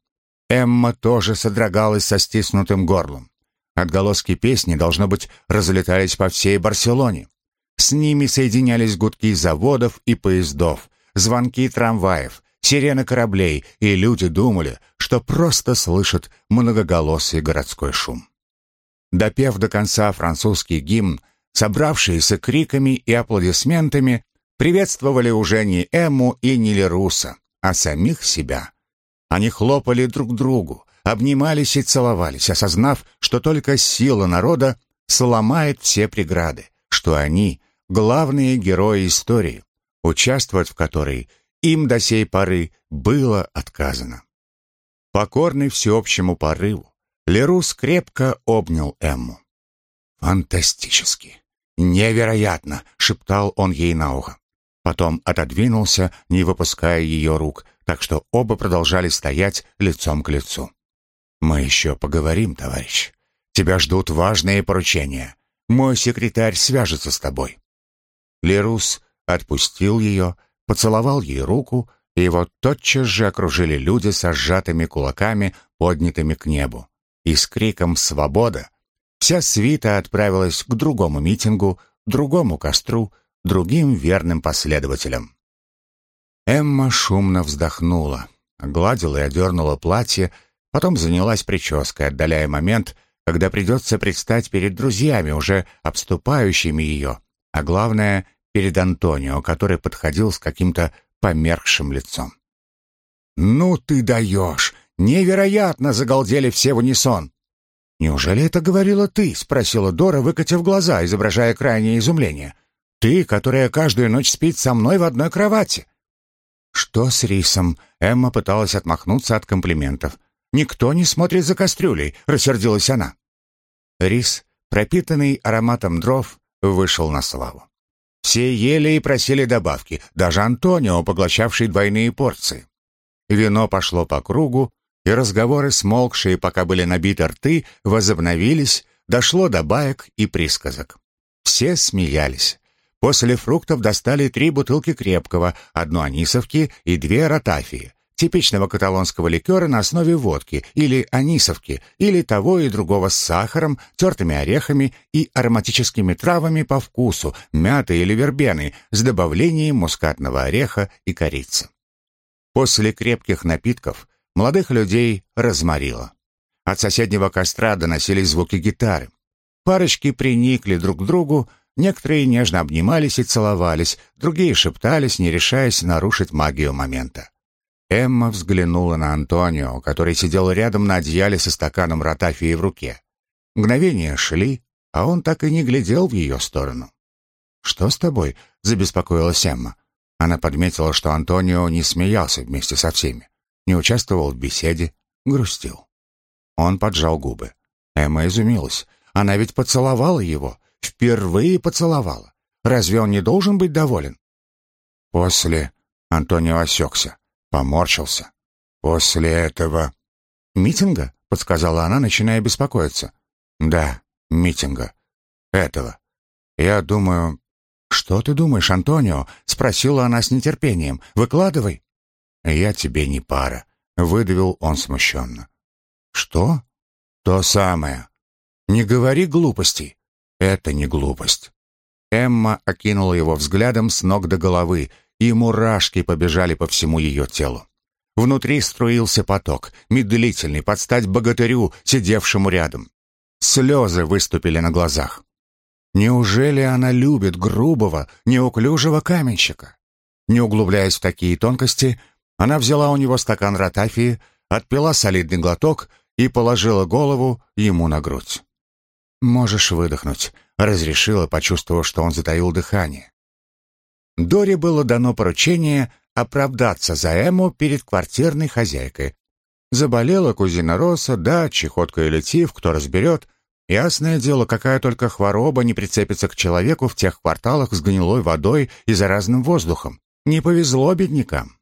Эмма тоже содрогалась со стиснутым горлом. Отголоски песни, должно быть, разлетались по всей Барселоне. С ними соединялись гудки заводов и поездов, звонки трамваев, сирены кораблей, и люди думали, что просто слышат многоголосый городской шум. Допев до конца французский гимн, собравшиеся криками и аплодисментами приветствовали уже не Эмму и не Леруса, а самих себя. Они хлопали друг другу, обнимались и целовались, осознав, что только сила народа сломает все преграды, что они — главные герои истории, участвовать в которой им до сей поры было отказано. Покорный всеобщему порыву, Лерус крепко обнял Эмму. «Фантастически! Невероятно!» — шептал он ей на ухо. Потом отодвинулся, не выпуская ее рук, так что оба продолжали стоять лицом к лицу. «Мы еще поговорим, товарищ. Тебя ждут важные поручения. Мой секретарь свяжется с тобой». Лерус отпустил ее, поцеловал ей руку, и его тотчас же окружили люди со сжатыми кулаками, поднятыми к небу. И с криком «Свобода!» вся свита отправилась к другому митингу, другому костру, другим верным последователям. Эмма шумно вздохнула, гладила и одернула платье, потом занялась прической, отдаляя момент, когда придется предстать перед друзьями, уже обступающими ее, а главное, перед Антонио, который подходил с каким-то померкшим лицом. «Ну ты даешь! Невероятно!» — загалдели все в унисон. «Неужели это говорила ты?» — спросила Дора, выкатив глаза, изображая крайнее изумление. «Ты, которая каждую ночь спит со мной в одной кровати». «Что с рисом?» — Эмма пыталась отмахнуться от комплиментов. «Никто не смотрит за кастрюлей», — рассердилась она. Рис, пропитанный ароматом дров, вышел на славу. Все ели и просили добавки, даже Антонио, поглощавший двойные порции. Вино пошло по кругу, и разговоры, смолкшие, пока были набиты рты, возобновились, дошло до баек и присказок. Все смеялись. После фруктов достали три бутылки крепкого, одну анисовки и две ротафии, типичного каталонского ликера на основе водки или анисовки, или того и другого с сахаром, тертыми орехами и ароматическими травами по вкусу, мяты или вербены, с добавлением мускатного ореха и корицы. После крепких напитков молодых людей разморило. От соседнего костра доносились звуки гитары. Парочки приникли друг к другу, некоторые нежно обнимались и целовались, другие шептались, не решаясь нарушить магию момента. Эмма взглянула на Антонио, который сидел рядом на одеяле со стаканом ротафии в руке. Мгновения шли, а он так и не глядел в ее сторону. «Что с тобой?» — забеспокоилась Эмма. Она подметила, что Антонио не смеялся вместе со всеми, не участвовал в беседе, грустил. Он поджал губы. Эмма изумилась. Она ведь поцеловала его, впервые поцеловала. Разве он не должен быть доволен? После Антонио осекся. Поморщился. После этого... «Митинга?» — подсказала она, начиная беспокоиться. «Да, митинга. Этого. Я думаю...» «Что ты думаешь, Антонио?» — спросила она с нетерпением. «Выкладывай». «Я тебе не пара», — выдавил он смущенно. «Что?» «То самое. Не говори глупостей. Это не глупость». Эмма окинула его взглядом с ног до головы, и мурашки побежали по всему ее телу. Внутри струился поток, медлительный, под стать богатырю, сидевшему рядом. Слезы выступили на глазах. Неужели она любит грубого, неуклюжего каменщика? Не углубляясь в такие тонкости, она взяла у него стакан ротафии, отпила солидный глоток и положила голову ему на грудь. «Можешь выдохнуть», — разрешила, почувствовав, что он затаил дыхание. Доре было дано поручение оправдаться за Эму перед квартирной хозяйкой. Заболела кузина Роса, да, чехотка или тиф, кто разберет. Ясное дело, какая только хвороба не прицепится к человеку в тех кварталах с гнилой водой и заразным воздухом. Не повезло беднякам.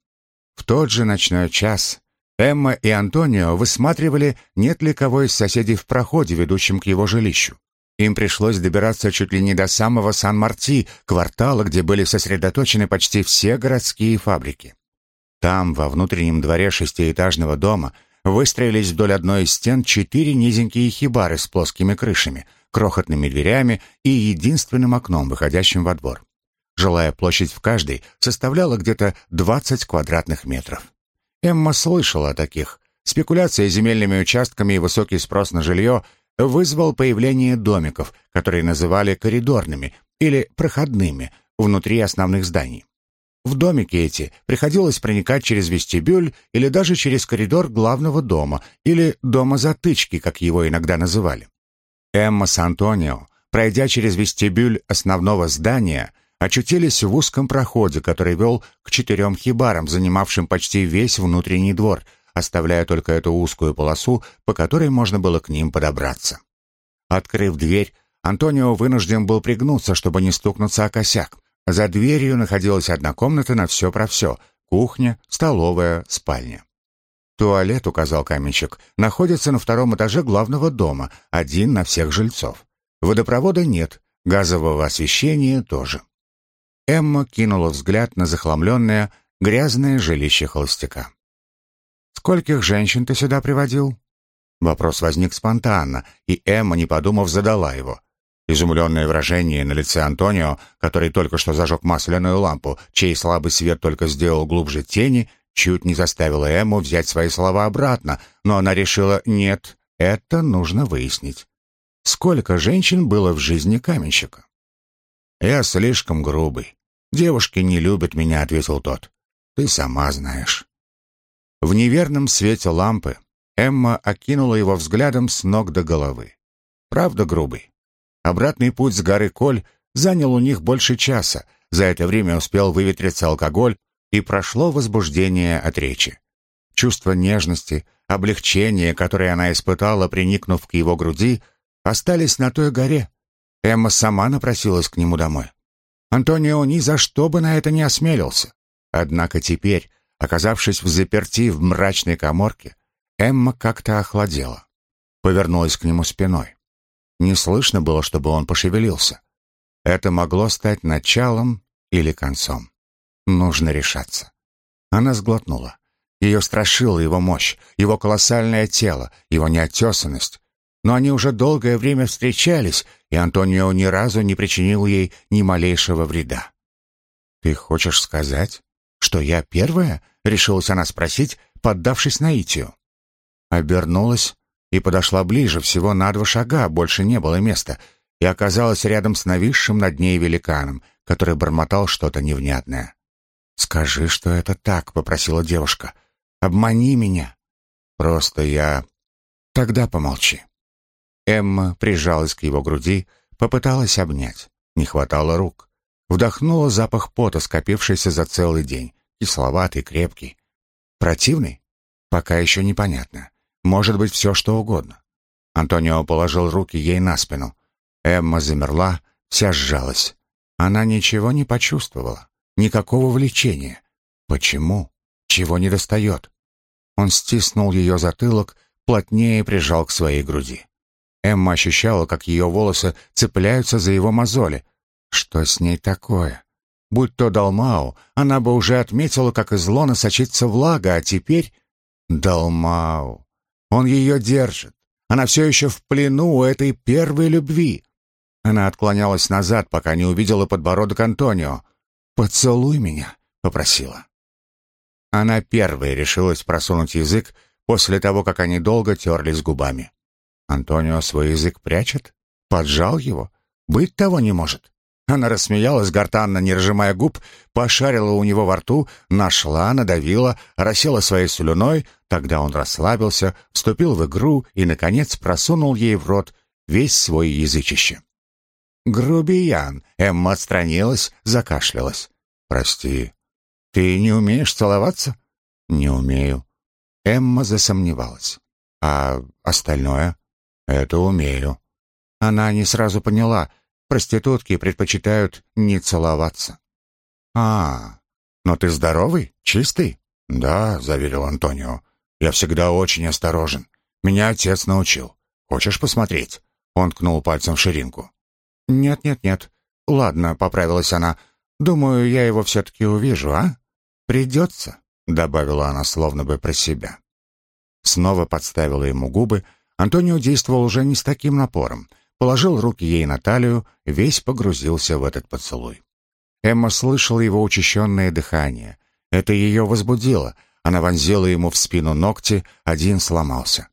В тот же ночной час Эмма и Антонио высматривали, нет ли кого из соседей в проходе, ведущем к его жилищу. Им пришлось добираться чуть ли не до самого Сан-Марти, квартала, где были сосредоточены почти все городские фабрики. Там, во внутреннем дворе шестиэтажного дома, выстроились вдоль одной из стен четыре низенькие хибары с плоскими крышами, крохотными дверями и единственным окном, выходящим во двор. Жилая площадь в каждой составляла где-то 20 квадратных метров. Эмма слышала о таких. Спекуляция земельными участками и высокий спрос на жилье вызвал появление домиков, которые называли коридорными или проходными внутри основных зданий. В домики эти приходилось проникать через вестибюль или даже через коридор главного дома или дома затычки, как его иногда называли. Эмма с Антонио, пройдя через вестибюль основного здания, очутились в узком проходе, который вел к четырем хибарам, занимавшим почти весь внутренний двор – оставляя только эту узкую полосу, по которой можно было к ним подобраться. Открыв дверь, Антонио вынужден был пригнуться, чтобы не стукнуться о косяк. За дверью находилась одна комната на все про все — кухня, столовая, спальня. Туалет, указал каменщик, находится на втором этаже главного дома, один на всех жильцов. Водопровода нет, газового освещения тоже. Эмма кинула взгляд на захламленное, грязное жилище холостяка. «Скольких женщин ты сюда приводил?» Вопрос возник спонтанно, и Эмма, не подумав, задала его. Изумленное выражение на лице Антонио, который только что зажег масляную лампу, чей слабый свет только сделал глубже тени, чуть не заставило Эмму взять свои слова обратно, но она решила «нет, это нужно выяснить». Сколько женщин было в жизни каменщика? «Я слишком грубый. Девушки не любят меня», — ответил тот. «Ты сама знаешь». В неверном свете лампы Эмма окинула его взглядом с ног до головы. Правда грубый. Обратный путь с горы Коль занял у них больше часа. За это время успел выветриться алкоголь, и прошло возбуждение от речи. Чувство нежности, облегчения, которое она испытала, приникнув к его груди, остались на той горе. Эмма сама напросилась к нему домой. Антонио ни за что бы на это не осмелился. Однако теперь, Оказавшись в заперти в мрачной коморке, Эмма как-то охладела. Повернулась к нему спиной. Не слышно было, чтобы он пошевелился. Это могло стать началом или концом. Нужно решаться. Она сглотнула. Ее страшила его мощь, его колоссальное тело, его неотесанность. Но они уже долгое время встречались, и Антонио ни разу не причинил ей ни малейшего вреда. «Ты хочешь сказать, «Что я первая?» — решилась она спросить, поддавшись наитию. Обернулась и подошла ближе, всего на два шага, больше не было места, и оказалась рядом с нависшим над ней великаном, который бормотал что-то невнятное. «Скажи, что это так», — попросила девушка. «Обмани меня». «Просто я...» «Тогда помолчи». Эмма прижалась к его груди, попыталась обнять. Не хватало рук. Вдохнула запах пота, скопившийся за целый день. Кисловатый, крепкий. Противный? Пока еще непонятно. Может быть, все что угодно. Антонио положил руки ей на спину. Эмма замерла, вся сжалась. Она ничего не почувствовала. Никакого влечения. Почему? Чего не достает? Он стиснул ее затылок, плотнее прижал к своей груди. Эмма ощущала, как ее волосы цепляются за его мозоли, что с ней такое? Будь то Далмау, она бы уже отметила, как из лона сочится влага, а теперь... Далмау. Он ее держит. Она все еще в плену у этой первой любви. Она отклонялась назад, пока не увидела подбородок Антонио. «Поцелуй меня», — попросила. Она первой решилась просунуть язык после того, как они долго терлись губами. Антонио свой язык прячет? Поджал его? Быть того не может. Она рассмеялась, гортанно не разжимая губ, пошарила у него во рту, нашла, надавила, рассела своей слюной, тогда он расслабился, вступил в игру и, наконец, просунул ей в рот весь свой язычище. «Грубиян!» — Эмма отстранилась, закашлялась. «Прости. Ты не умеешь целоваться?» «Не умею». Эмма засомневалась. «А остальное?» «Это умею». Она не сразу поняла — Проститутки предпочитают не целоваться. А, но ты здоровый, чистый? Да, заверил Антонио. Я всегда очень осторожен. Меня отец научил. Хочешь посмотреть? Он ткнул пальцем в ширинку. Нет, нет, нет. Ладно, поправилась она. Думаю, я его все-таки увижу, а? Придется, добавила она словно бы про себя. Снова подставила ему губы. Антонио действовал уже не с таким напором положил руки ей на талию, весь погрузился в этот поцелуй. Эмма слышала его учащенное дыхание. Это ее возбудило. Она вонзила ему в спину ногти, один сломался.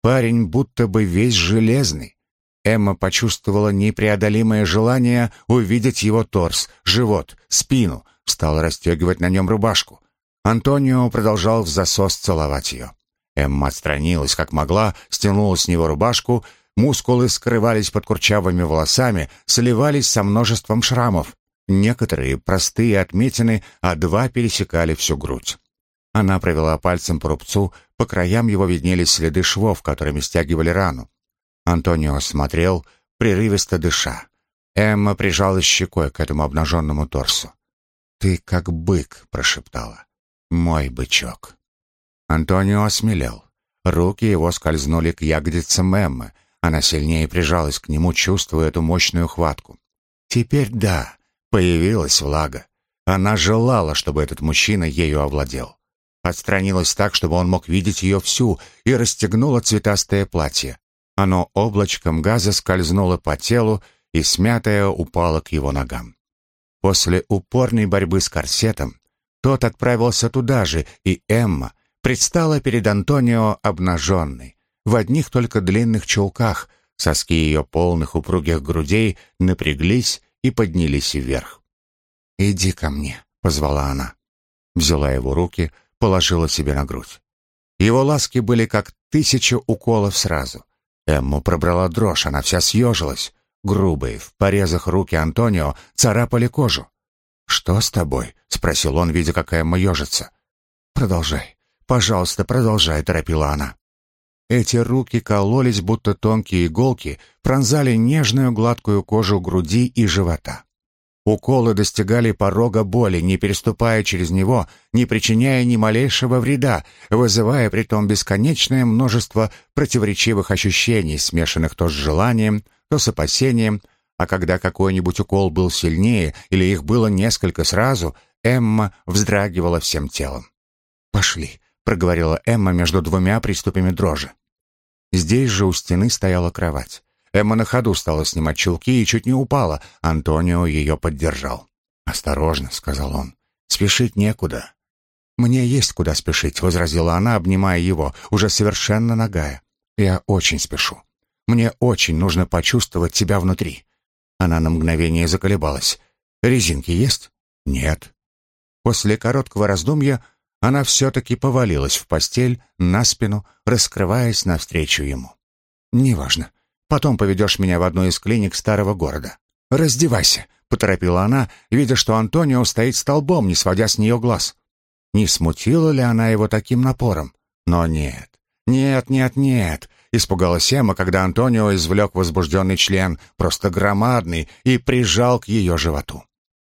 Парень будто бы весь железный. Эмма почувствовала непреодолимое желание увидеть его торс, живот, спину, стала расстегивать на нем рубашку. Антонио продолжал в засос целовать ее. Эмма отстранилась, как могла, стянула с него рубашку Мускулы скрывались под курчавыми волосами, сливались со множеством шрамов. Некоторые простые отметины, а два пересекали всю грудь. Она провела пальцем по рубцу, по краям его виднелись следы швов, которыми стягивали рану. Антонио смотрел, прерывисто дыша. Эмма прижалась щекой к этому обнаженному торсу. «Ты как бык», — прошептала. «Мой бычок». Антонио осмелел. Руки его скользнули к ягодицам Эммы, она сильнее прижалась к нему, чувствуя эту мощную хватку. Теперь да, появилась влага. Она желала, чтобы этот мужчина ею овладел. Отстранилась так, чтобы он мог видеть ее всю, и расстегнула цветастое платье. Оно облачком газа скользнуло по телу, и смятое упало к его ногам. После упорной борьбы с корсетом тот отправился туда же, и Эмма предстала перед Антонио обнаженной, в одних только длинных чулках, соски ее полных упругих грудей напряглись и поднялись вверх. «Иди ко мне», — позвала она. Взяла его руки, положила себе на грудь. Его ласки были как тысяча уколов сразу. Эмму пробрала дрожь, она вся съежилась. Грубые, в порезах руки Антонио царапали кожу. «Что с тобой?» — спросил он, видя, как Эмма ежится. «Продолжай. Пожалуйста, продолжай», — торопила она. Эти руки кололись, будто тонкие иголки, пронзали нежную гладкую кожу груди и живота. Уколы достигали порога боли, не переступая через него, не причиняя ни малейшего вреда, вызывая притом бесконечное множество противоречивых ощущений, смешанных то с желанием, то с опасением, а когда какой-нибудь укол был сильнее или их было несколько сразу, Эмма вздрагивала всем телом. «Пошли», — проговорила Эмма между двумя приступами дрожи. Здесь же у стены стояла кровать. Эмма на ходу стала снимать чулки и чуть не упала. Антонио ее поддержал. «Осторожно», — сказал он. «Спешить некуда». «Мне есть куда спешить», — возразила она, обнимая его, уже совершенно нагая. «Я очень спешу. Мне очень нужно почувствовать тебя внутри». Она на мгновение заколебалась. «Резинки есть?» «Нет». После короткого раздумья она все-таки повалилась в постель, на спину, раскрываясь навстречу ему. «Неважно. Потом поведешь меня в одну из клиник старого города. Раздевайся», — поторопила она, видя, что Антонио стоит столбом, не сводя с нее глаз. Не смутила ли она его таким напором? Но нет. «Нет, нет, нет!» — испугалась Эмма, когда Антонио извлек возбужденный член, просто громадный, и прижал к ее животу.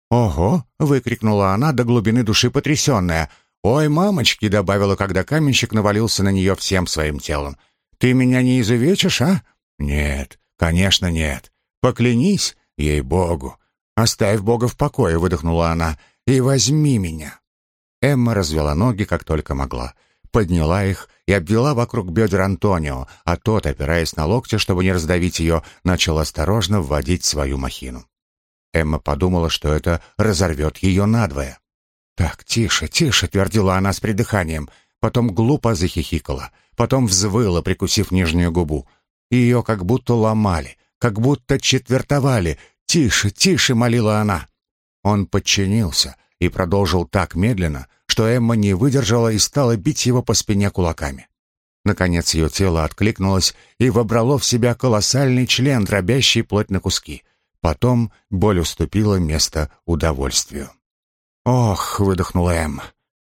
«Ого!» — выкрикнула она до глубины души потрясенная — «Ой, мамочки!» — добавила, когда каменщик навалился на нее всем своим телом. «Ты меня не изувечишь, а?» «Нет, конечно нет. Поклянись, ей-богу. «Оставь Бога в покое», — выдохнула она, — «и возьми меня». Эмма развела ноги, как только могла, подняла их и обвела вокруг бедер Антонио, а тот, опираясь на локти, чтобы не раздавить ее, начал осторожно вводить свою махину. Эмма подумала, что это разорвет ее надвое. «Так, тише, тише», — твердила она с придыханием, потом глупо захихикала, потом взвыла, прикусив нижнюю губу. Ее как будто ломали, как будто четвертовали. «Тише, тише!» — молила она. Он подчинился и продолжил так медленно, что Эмма не выдержала и стала бить его по спине кулаками. Наконец ее тело откликнулось и вобрало в себя колоссальный член, дробящий плоть на куски. Потом боль уступила место удовольствию. «Ох!» — выдохнула Эмма.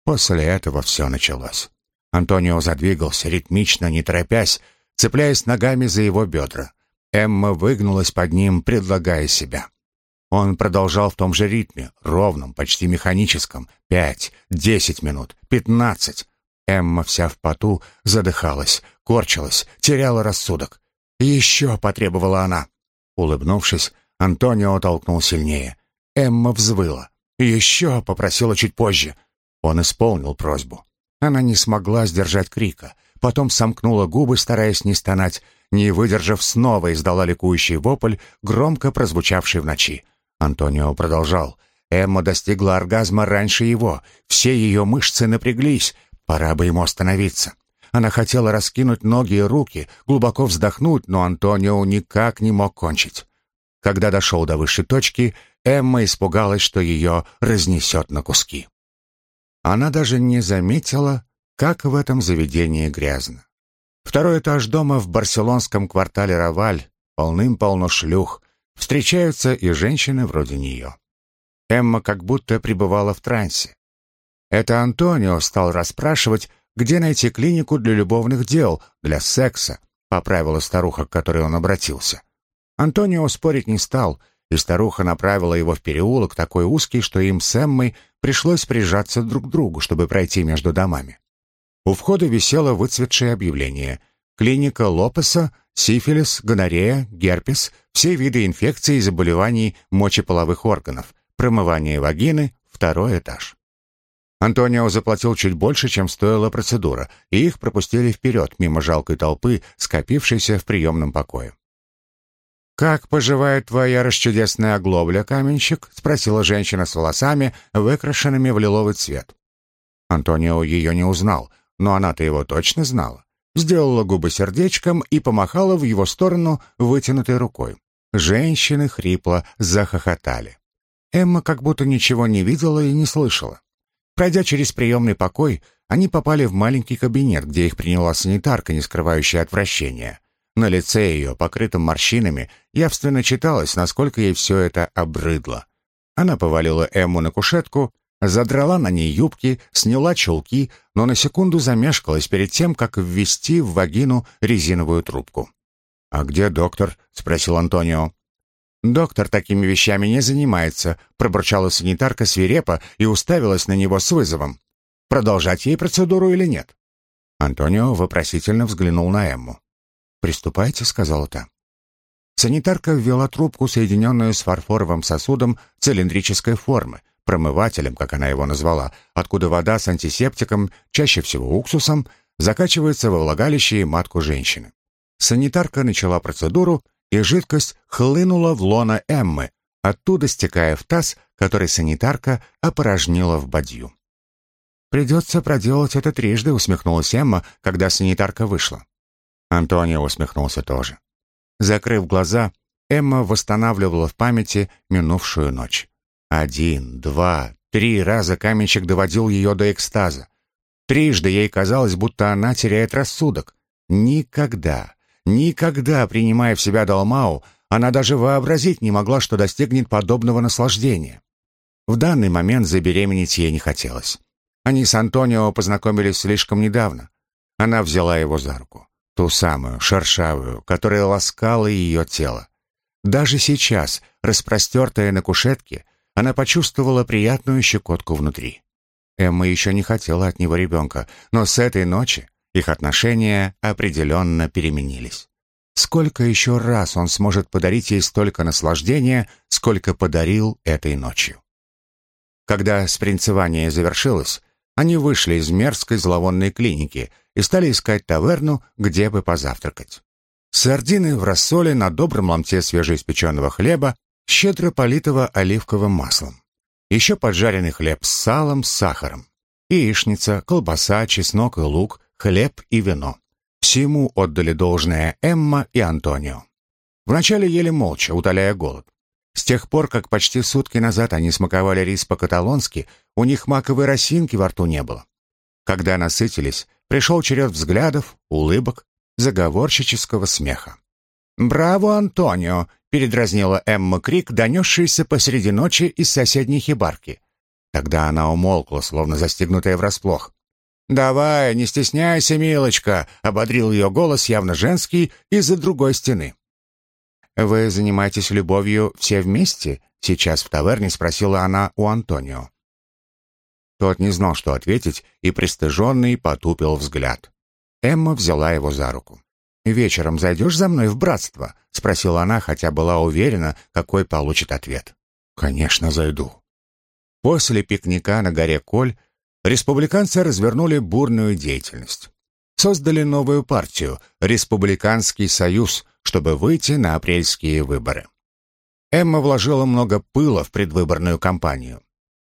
После этого все началось. Антонио задвигался, ритмично, не торопясь, цепляясь ногами за его бедра. Эмма выгнулась под ним, предлагая себя. Он продолжал в том же ритме, ровном, почти механическом. Пять, десять минут, пятнадцать. Эмма вся в поту задыхалась, корчилась, теряла рассудок. «Еще!» — потребовала она. Улыбнувшись, Антонио толкнул сильнее. Эмма взвыла. «Еще!» — попросила чуть позже. Он исполнил просьбу. Она не смогла сдержать крика. Потом сомкнула губы, стараясь не стонать. Не выдержав, снова издала ликующий вопль, громко прозвучавший в ночи. Антонио продолжал. Эмма достигла оргазма раньше его. Все ее мышцы напряглись. Пора бы ему остановиться. Она хотела раскинуть ноги и руки, глубоко вздохнуть, но Антонио никак не мог кончить. Когда дошел до высшей точки, Эмма испугалась, что ее разнесет на куски. Она даже не заметила, как в этом заведении грязно. Второй этаж дома в барселонском квартале Раваль, полным-полно шлюх, встречаются и женщины вроде нее. Эмма как будто пребывала в трансе. Это Антонио стал расспрашивать, где найти клинику для любовных дел, для секса, поправила старуха, к которой он обратился. Антонио спорить не стал — и старуха направила его в переулок такой узкий, что им с Эммой пришлось прижаться друг к другу, чтобы пройти между домами. У входа висело выцветшее объявление. Клиника Лопеса, сифилис, гонорея, герпес, все виды инфекций и заболеваний мочеполовых органов, промывание вагины, второй этаж. Антонио заплатил чуть больше, чем стоила процедура, и их пропустили вперед, мимо жалкой толпы, скопившейся в приемном покое. «Как поживает твоя расчудесная оглобля, каменщик?» — спросила женщина с волосами, выкрашенными в лиловый цвет. Антонио ее не узнал, но она-то его точно знала. Сделала губы сердечком и помахала в его сторону вытянутой рукой. Женщины хрипло захохотали. Эмма как будто ничего не видела и не слышала. Пройдя через приемный покой, они попали в маленький кабинет, где их приняла санитарка, не скрывающая отвращения. На лице ее, покрытом морщинами, явственно читалось, насколько ей все это обрыдло. Она повалила Эмму на кушетку, задрала на ней юбки, сняла чулки, но на секунду замешкалась перед тем, как ввести в вагину резиновую трубку. «А где доктор?» — спросил Антонио. «Доктор такими вещами не занимается», — пробурчала санитарка свирепо и уставилась на него с вызовом. «Продолжать ей процедуру или нет?» Антонио вопросительно взглянул на Эмму. «Приступайте», — сказала та. Санитарка ввела трубку, соединенную с фарфоровым сосудом цилиндрической формы, промывателем, как она его назвала, откуда вода с антисептиком, чаще всего уксусом, закачивается во влагалище и матку женщины. Санитарка начала процедуру, и жидкость хлынула в лоно Эммы, оттуда стекая в таз, который санитарка опорожнила в бадью. «Придется проделать это трижды», — усмехнулась Эмма, когда санитарка вышла. Антонио усмехнулся тоже. Закрыв глаза, Эмма восстанавливала в памяти минувшую ночь. Один, два, три раза каменщик доводил ее до экстаза. Трижды ей казалось, будто она теряет рассудок. Никогда, никогда, принимая в себя Далмау, она даже вообразить не могла, что достигнет подобного наслаждения. В данный момент забеременеть ей не хотелось. Они с Антонио познакомились слишком недавно. Она взяла его за руку. Ту самую, шершавую, которая ласкала ее тело. Даже сейчас, распростертая на кушетке, она почувствовала приятную щекотку внутри. Эмма еще не хотела от него ребенка, но с этой ночи их отношения определенно переменились. Сколько еще раз он сможет подарить ей столько наслаждения, сколько подарил этой ночью? Когда спринцевание завершилось, они вышли из мерзкой зловонной клиники и стали искать таверну, где бы позавтракать. Сардины в рассоле на добром ломте свежеиспеченного хлеба, щедро политого оливковым маслом. Еще поджаренный хлеб с салом, с сахаром. Яичница, колбаса, чеснок и лук, хлеб и вино. Всему отдали должное Эмма и Антонио. Вначале ели молча, утоляя голод. С тех пор, как почти сутки назад они смаковали рис по-каталонски, у них маковой росинки во рту не было. Когда насытились, пришел черед взглядов, улыбок, заговорщического смеха. «Браво, Антонио!» — передразнила Эмма крик, донесшийся посреди ночи из соседней хибарки. Тогда она умолкла, словно застегнутая врасплох. «Давай, не стесняйся, милочка!» — ободрил ее голос, явно женский, из-за другой стены. «Вы занимаетесь любовью все вместе?» — сейчас в таверне спросила она у Антонио. Тот не знал, что ответить, и пристыженный потупил взгляд. Эмма взяла его за руку. «Вечером зайдешь за мной в братство?» — спросила она, хотя была уверена, какой получит ответ. «Конечно, зайду». После пикника на горе Коль республиканцы развернули бурную деятельность. Создали новую партию — Республиканский союз, чтобы выйти на апрельские выборы. Эмма вложила много пыла в предвыборную кампанию.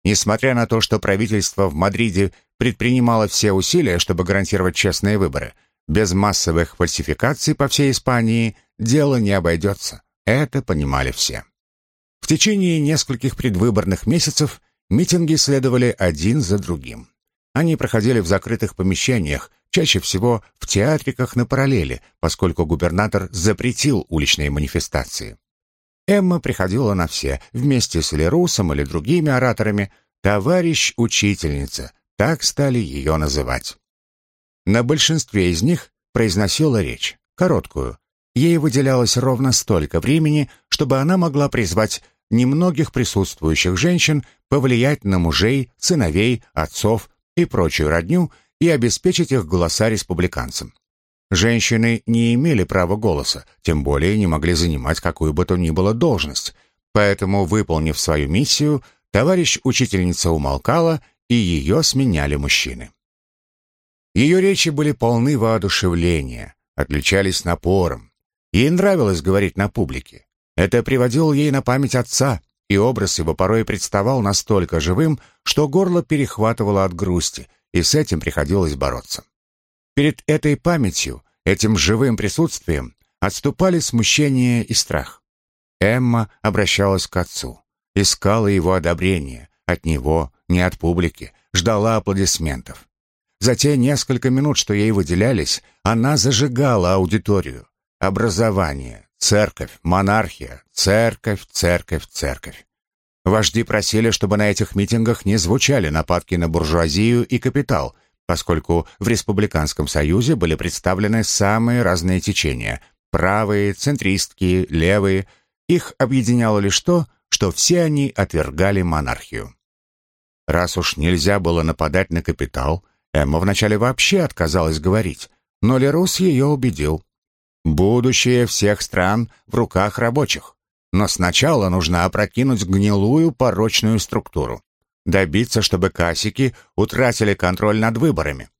Несмотря на то, что правительство в Мадриде предпринимало все усилия, чтобы гарантировать честные выборы, без массовых фальсификаций по всей Испании дело не обойдется. Это понимали все. В течение нескольких предвыборных месяцев Митинги следовали один за другим. Они проходили в закрытых помещениях, чаще всего в театриках на параллели, поскольку губернатор запретил уличные манифестации. Эмма приходила на все, вместе с Лерусом или другими ораторами, «товарищ-учительница», так стали ее называть. На большинстве из них произносила речь, короткую. Ей выделялось ровно столько времени, чтобы она могла призвать немногих присутствующих женщин повлиять на мужей, сыновей, отцов и прочую родню и обеспечить их голоса республиканцам. Женщины не имели права голоса, тем более не могли занимать какую бы то ни было должность, поэтому, выполнив свою миссию, товарищ учительница умолкала, и ее сменяли мужчины. Ее речи были полны воодушевления, отличались напором. Ей нравилось говорить на публике. Это приводило ей на память отца, и образ его порой представал настолько живым, что горло перехватывало от грусти, и с этим приходилось бороться. Перед этой памятью, этим живым присутствием, отступали смущение и страх. Эмма обращалась к отцу, искала его одобрения, от него, не от публики, ждала аплодисментов. За те несколько минут, что ей выделялись, она зажигала аудиторию. Образование, Церковь, монархия, церковь, церковь, церковь. Вожди просили, чтобы на этих митингах не звучали нападки на буржуазию и капитал, поскольку в Республиканском Союзе были представлены самые разные течения – правые, центристские, левые. Их объединяло лишь то, что все они отвергали монархию. Раз уж нельзя было нападать на капитал, Эмма вначале вообще отказалась говорить, но Лерус ее убедил. Будущее всех стран в руках рабочих. Но сначала нужно опрокинуть гнилую порочную структуру. Добиться, чтобы касики утратили контроль над выборами.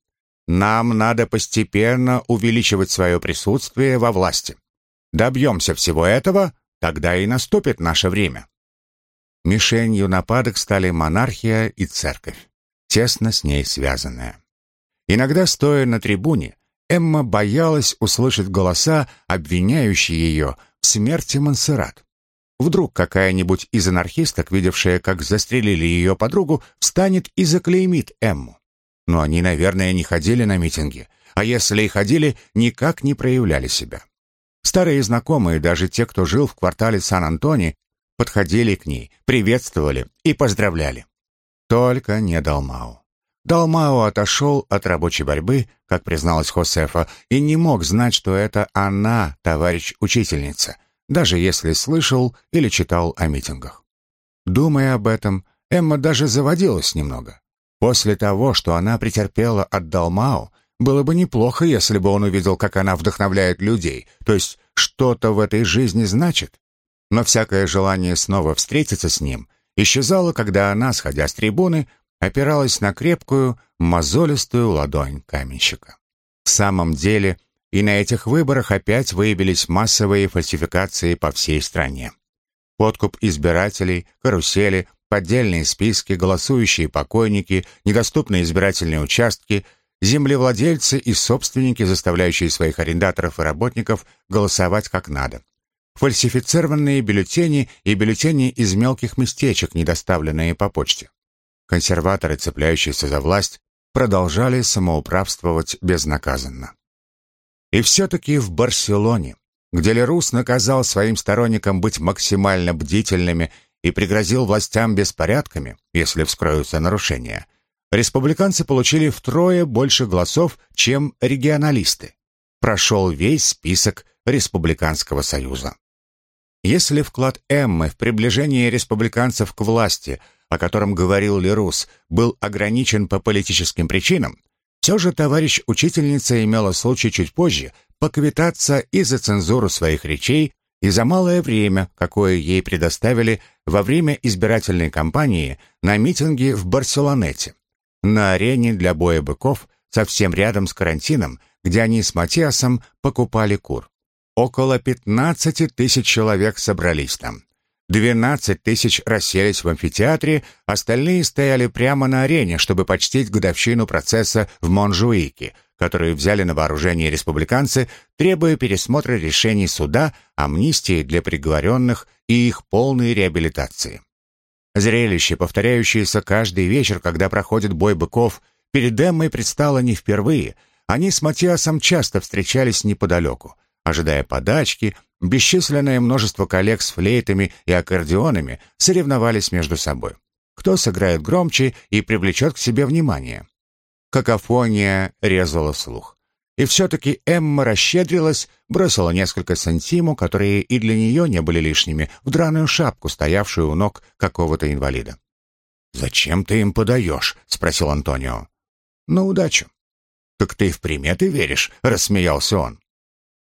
Нам надо постепенно увеличивать свое присутствие во власти. Добьемся всего этого, тогда и наступит наше время. Мишенью нападок стали монархия и церковь, тесно с ней связанная. Иногда, стоя на трибуне, Эмма боялась услышать голоса, обвиняющие ее в смерти Монсеррат. Вдруг какая-нибудь из анархисток, видевшая, как застрелили ее подругу, встанет и заклеймит Эмму. Но они, наверное, не ходили на митинги, а если и ходили, никак не проявляли себя. Старые знакомые, даже те, кто жил в квартале Сан-Антони, подходили к ней, приветствовали и поздравляли. Только не Далмау. Далмао отошел от рабочей борьбы, как призналась Хосефа, и не мог знать, что это она, товарищ учительница, даже если слышал или читал о митингах. Думая об этом, Эмма даже заводилась немного. После того, что она претерпела от Далмао, было бы неплохо, если бы он увидел, как она вдохновляет людей, то есть что-то в этой жизни значит. Но всякое желание снова встретиться с ним исчезало, когда она, сходя с трибуны, опиралась на крепкую, мозолистую ладонь каменщика. В самом деле, и на этих выборах опять выявились массовые фальсификации по всей стране. Подкуп избирателей, карусели, поддельные списки, голосующие покойники, недоступные избирательные участки, землевладельцы и собственники, заставляющие своих арендаторов и работников голосовать как надо. Фальсифицированные бюллетени и бюллетени из мелких местечек, недоставленные по почте. Консерваторы, цепляющиеся за власть, продолжали самоуправствовать безнаказанно. И все-таки в Барселоне, где Лерус наказал своим сторонникам быть максимально бдительными и пригрозил властям беспорядками, если вскроются нарушения, республиканцы получили втрое больше голосов, чем регионалисты. Прошел весь список Республиканского союза. Если вклад Эммы в приближение республиканцев к власти, о котором говорил Лерус, был ограничен по политическим причинам, все же товарищ учительница имела случай чуть позже поквитаться и за цензуру своих речей, и за малое время, какое ей предоставили во время избирательной кампании на митинге в Барселонете, на арене для боя быков, совсем рядом с карантином, где они с Матиасом покупали кур. Около 15 тысяч человек собрались там. 12 тысяч расселись в амфитеатре, остальные стояли прямо на арене, чтобы почтить годовщину процесса в Монжуике, которую взяли на вооружение республиканцы, требуя пересмотра решений суда, амнистии для приговоренных и их полной реабилитации. Зрелище, повторяющееся каждый вечер, когда проходит бой быков, перед Эммой предстало не впервые. Они с Матиасом часто встречались неподалеку — Ожидая подачки, бесчисленное множество коллег с флейтами и аккордеонами соревновались между собой. Кто сыграет громче и привлечет к себе внимание? Какофония резала слух. И все-таки Эмма расщедрилась, бросила несколько сантиму, которые и для нее не были лишними, в драную шапку, стоявшую у ног какого-то инвалида. «Зачем ты им подаешь?» — спросил Антонио. «На удачу». «Так ты в приметы веришь?» — рассмеялся он.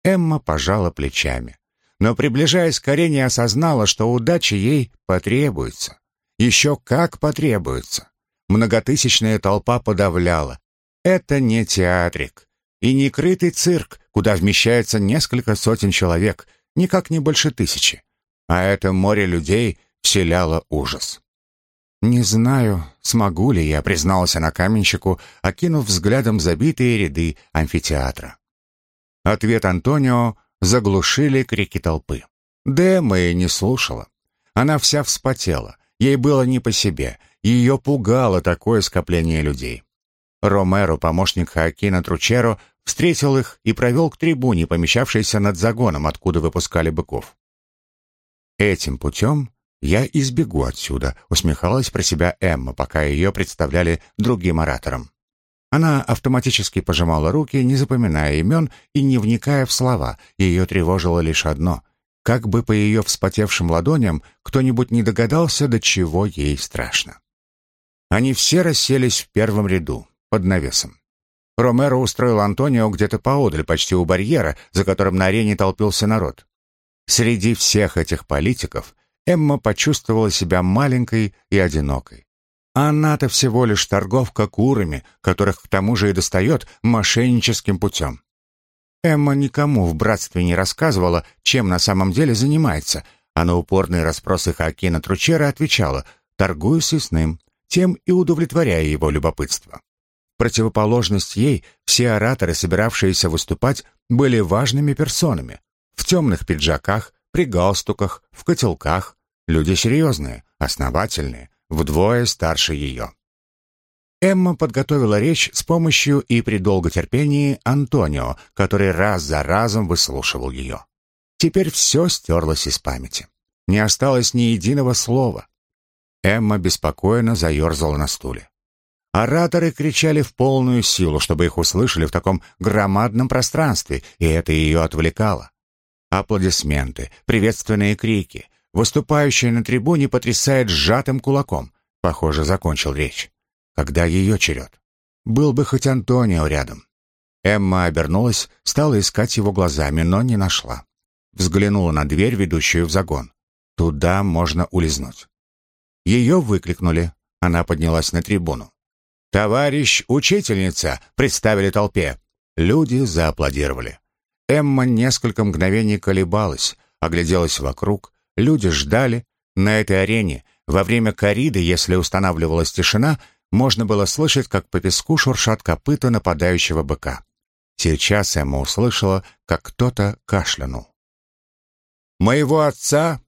Эмма пожала плечами. Но, приближаясь к арене, осознала, что удача ей потребуется. Еще как потребуется. Многотысячная толпа подавляла. Это не театрик и не крытый цирк, куда вмещается несколько сотен человек, никак не больше тысячи. А это море людей вселяло ужас. «Не знаю, смогу ли я», — призналась она каменщику, окинув взглядом забитые ряды амфитеатра. Ответ Антонио заглушили крики толпы. Дэма и не слушала. Она вся вспотела. Ей было не по себе. Ее пугало такое скопление людей. Ромеро, помощник Хоакина Тручеро, встретил их и провел к трибуне, помещавшейся над загоном, откуда выпускали быков. «Этим путем я избегу отсюда», — усмехалась про себя Эмма, пока ее представляли другим ораторам. Она автоматически пожимала руки, не запоминая имен и не вникая в слова. Ее тревожило лишь одно — как бы по ее вспотевшим ладоням кто-нибудь не догадался, до чего ей страшно. Они все расселись в первом ряду, под навесом. Ромеро устроил Антонио где-то поодаль, почти у барьера, за которым на арене толпился народ. Среди всех этих политиков Эмма почувствовала себя маленькой и одинокой. Она-то всего лишь торговка курами, которых к тому же и достает мошенническим путем. Эмма никому в братстве не рассказывала, чем на самом деле занимается, а на упорные расспросы Хакина Тручера отвечала «торгую съестным», тем и удовлетворяя его любопытство. Противоположность ей, все ораторы, собиравшиеся выступать, были важными персонами. В темных пиджаках, при галстуках, в котелках. Люди серьезные, основательные, вдвое старше ее. Эмма подготовила речь с помощью и при долготерпении Антонио, который раз за разом выслушивал ее. Теперь все стерлось из памяти. Не осталось ни единого слова. Эмма беспокойно заерзала на стуле. Ораторы кричали в полную силу, чтобы их услышали в таком громадном пространстве, и это ее отвлекало. Аплодисменты, приветственные крики, Выступающий на трибуне потрясает сжатым кулаком. Похоже, закончил речь. Когда ее черед? Был бы хоть Антонио рядом. Эмма обернулась, стала искать его глазами, но не нашла. взглянула на дверь, ведущую в загон. Туда можно улизнуть. Ее выкликнули. Она поднялась на трибуну. «Товарищ учительница!» — представили толпе. Люди зааплодировали. Эмма несколько мгновений колебалась, огляделась вокруг. Люди ждали. На этой арене, во время кориды, если устанавливалась тишина, можно было слышать, как по песку шуршат копыта нападающего быка. Сейчас Эмма услышала, как кто-то кашлянул. «Моего отца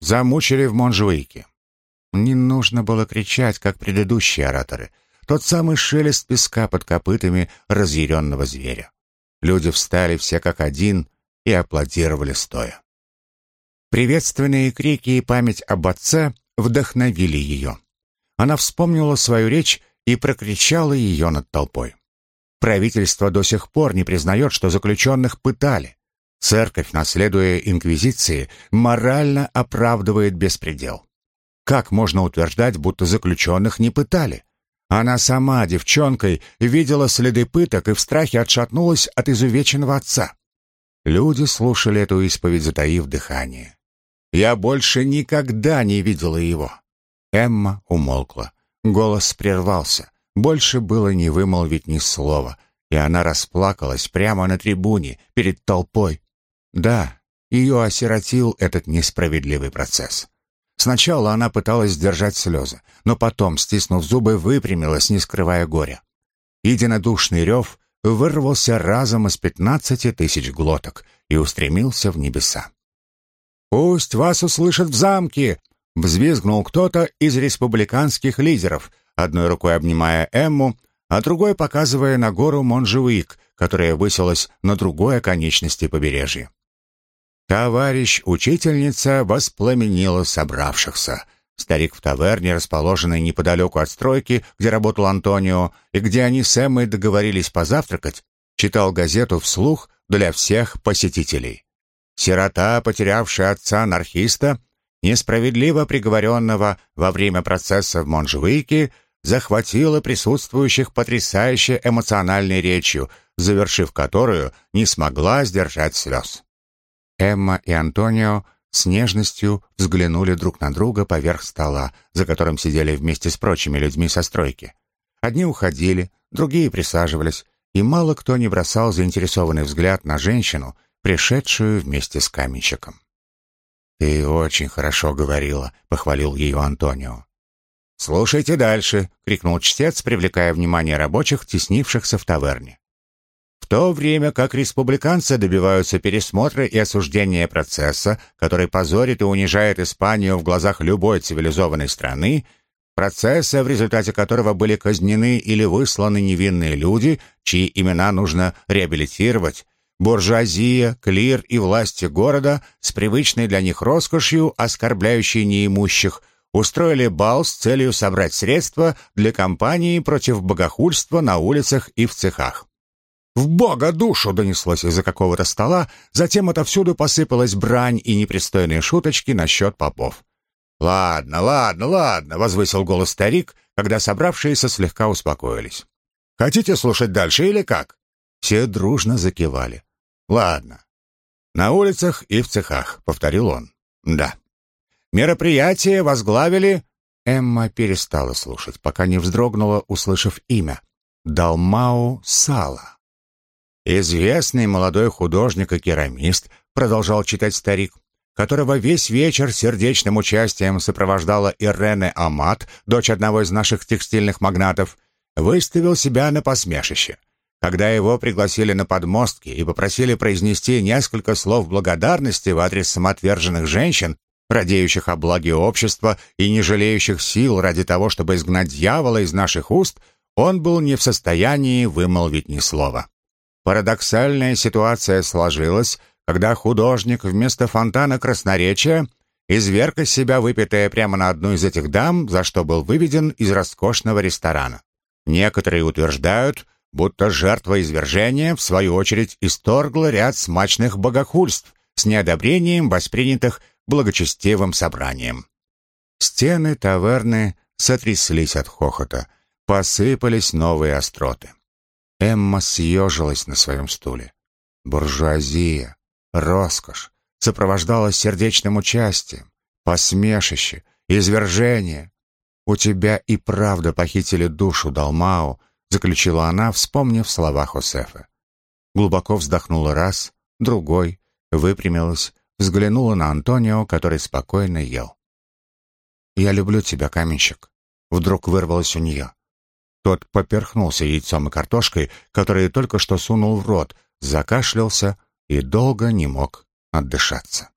замучили в Монжуике». Не нужно было кричать, как предыдущие ораторы. Тот самый шелест песка под копытами разъяренного зверя. Люди встали все как один и аплодировали стоя. Приветственные крики и память об отце вдохновили ее. Она вспомнила свою речь и прокричала ее над толпой. Правительство до сих пор не признает, что заключенных пытали. Церковь, наследуя инквизиции, морально оправдывает беспредел. Как можно утверждать, будто заключенных не пытали? Она сама, девчонкой, видела следы пыток и в страхе отшатнулась от изувеченного отца. Люди слушали эту исповедь, затаив дыхание. «Я больше никогда не видела его». Эмма умолкла. Голос прервался. Больше было не вымолвить ни слова, и она расплакалась прямо на трибуне, перед толпой. Да, ее осиротил этот несправедливый процесс. Сначала она пыталась сдержать слезы, но потом, стиснув зубы, выпрямилась, не скрывая горя. Единодушный рев вырвался разом из пятнадцати тысяч глоток и устремился в небеса. «Пусть вас услышат в замке!» — взвизгнул кто-то из республиканских лидеров, одной рукой обнимая Эмму, а другой показывая на гору Монжевик, которая высилась на другой оконечности побережья. Товарищ учительница воспламенила собравшихся. Старик в таверне, расположенной неподалеку от стройки, где работал Антонио, и где они с Эммой договорились позавтракать, читал газету вслух для всех посетителей. Сирота, потерявшая отца анархиста, несправедливо приговоренного во время процесса в Монжевике, захватила присутствующих потрясающе эмоциональной речью, завершив которую не смогла сдержать слез. Эмма и Антонио с нежностью взглянули друг на друга поверх стола, за которым сидели вместе с прочими людьми со стройки. Одни уходили, другие присаживались, и мало кто не бросал заинтересованный взгляд на женщину, пришедшую вместе с каменщиком. «Ты очень хорошо говорила», — похвалил ее Антонио. «Слушайте дальше», — крикнул чтец, привлекая внимание рабочих, теснившихся в таверне. В то время как республиканцы добиваются пересмотра и осуждения процесса, который позорит и унижает Испанию в глазах любой цивилизованной страны, процесса, в результате которого были казнены или высланы невинные люди, чьи имена нужно реабилитировать, буржуазия, клир и власти города с привычной для них роскошью, оскорбляющей неимущих, устроили бал с целью собрать средства для кампании против богохульства на улицах и в цехах. «В бога душу!» — донеслось из-за какого-то стола, затем отовсюду посыпалась брань и непристойные шуточки насчет попов. «Ладно, ладно, ладно», — возвысил голос старик, когда собравшиеся слегка успокоились. «Хотите слушать дальше или как?» Все дружно закивали. «Ладно. На улицах и в цехах», — повторил он. «Да. Мероприятие возглавили...» Эмма перестала слушать, пока не вздрогнула, услышав имя. «Далмау Сала». Известный молодой художник и керамист, продолжал читать старик, которого весь вечер сердечным участием сопровождала Ирене Амат, дочь одного из наших текстильных магнатов, выставил себя на посмешище. Когда его пригласили на подмостки и попросили произнести несколько слов благодарности в адрес самоотверженных женщин, радеющих о благе общества и не жалеющих сил ради того, чтобы изгнать дьявола из наших уст, он был не в состоянии вымолвить ни слова. Парадоксальная ситуация сложилась, когда художник вместо фонтана красноречия изверг из себя выпитое прямо на одну из этих дам, за что был выведен из роскошного ресторана. Некоторые утверждают, будто жертва извержения, в свою очередь, исторгла ряд смачных богохульств с неодобрением, воспринятых благочестивым собранием. Стены таверны сотряслись от хохота, посыпались новые остроты. Эмма съежилась на своем стуле. Буржуазия, роскошь, сопровождалось сердечным участием, посмешище, извержение. «У тебя и правда похитили душу, Далмау», — заключила она, вспомнив слова Хосефа. Глубоко вздохнула раз, другой, выпрямилась, взглянула на Антонио, который спокойно ел. «Я люблю тебя, каменщик», — вдруг вырвалось у нее. Тот поперхнулся яйцом и картошкой, которые только что сунул в рот, закашлялся и долго не мог отдышаться.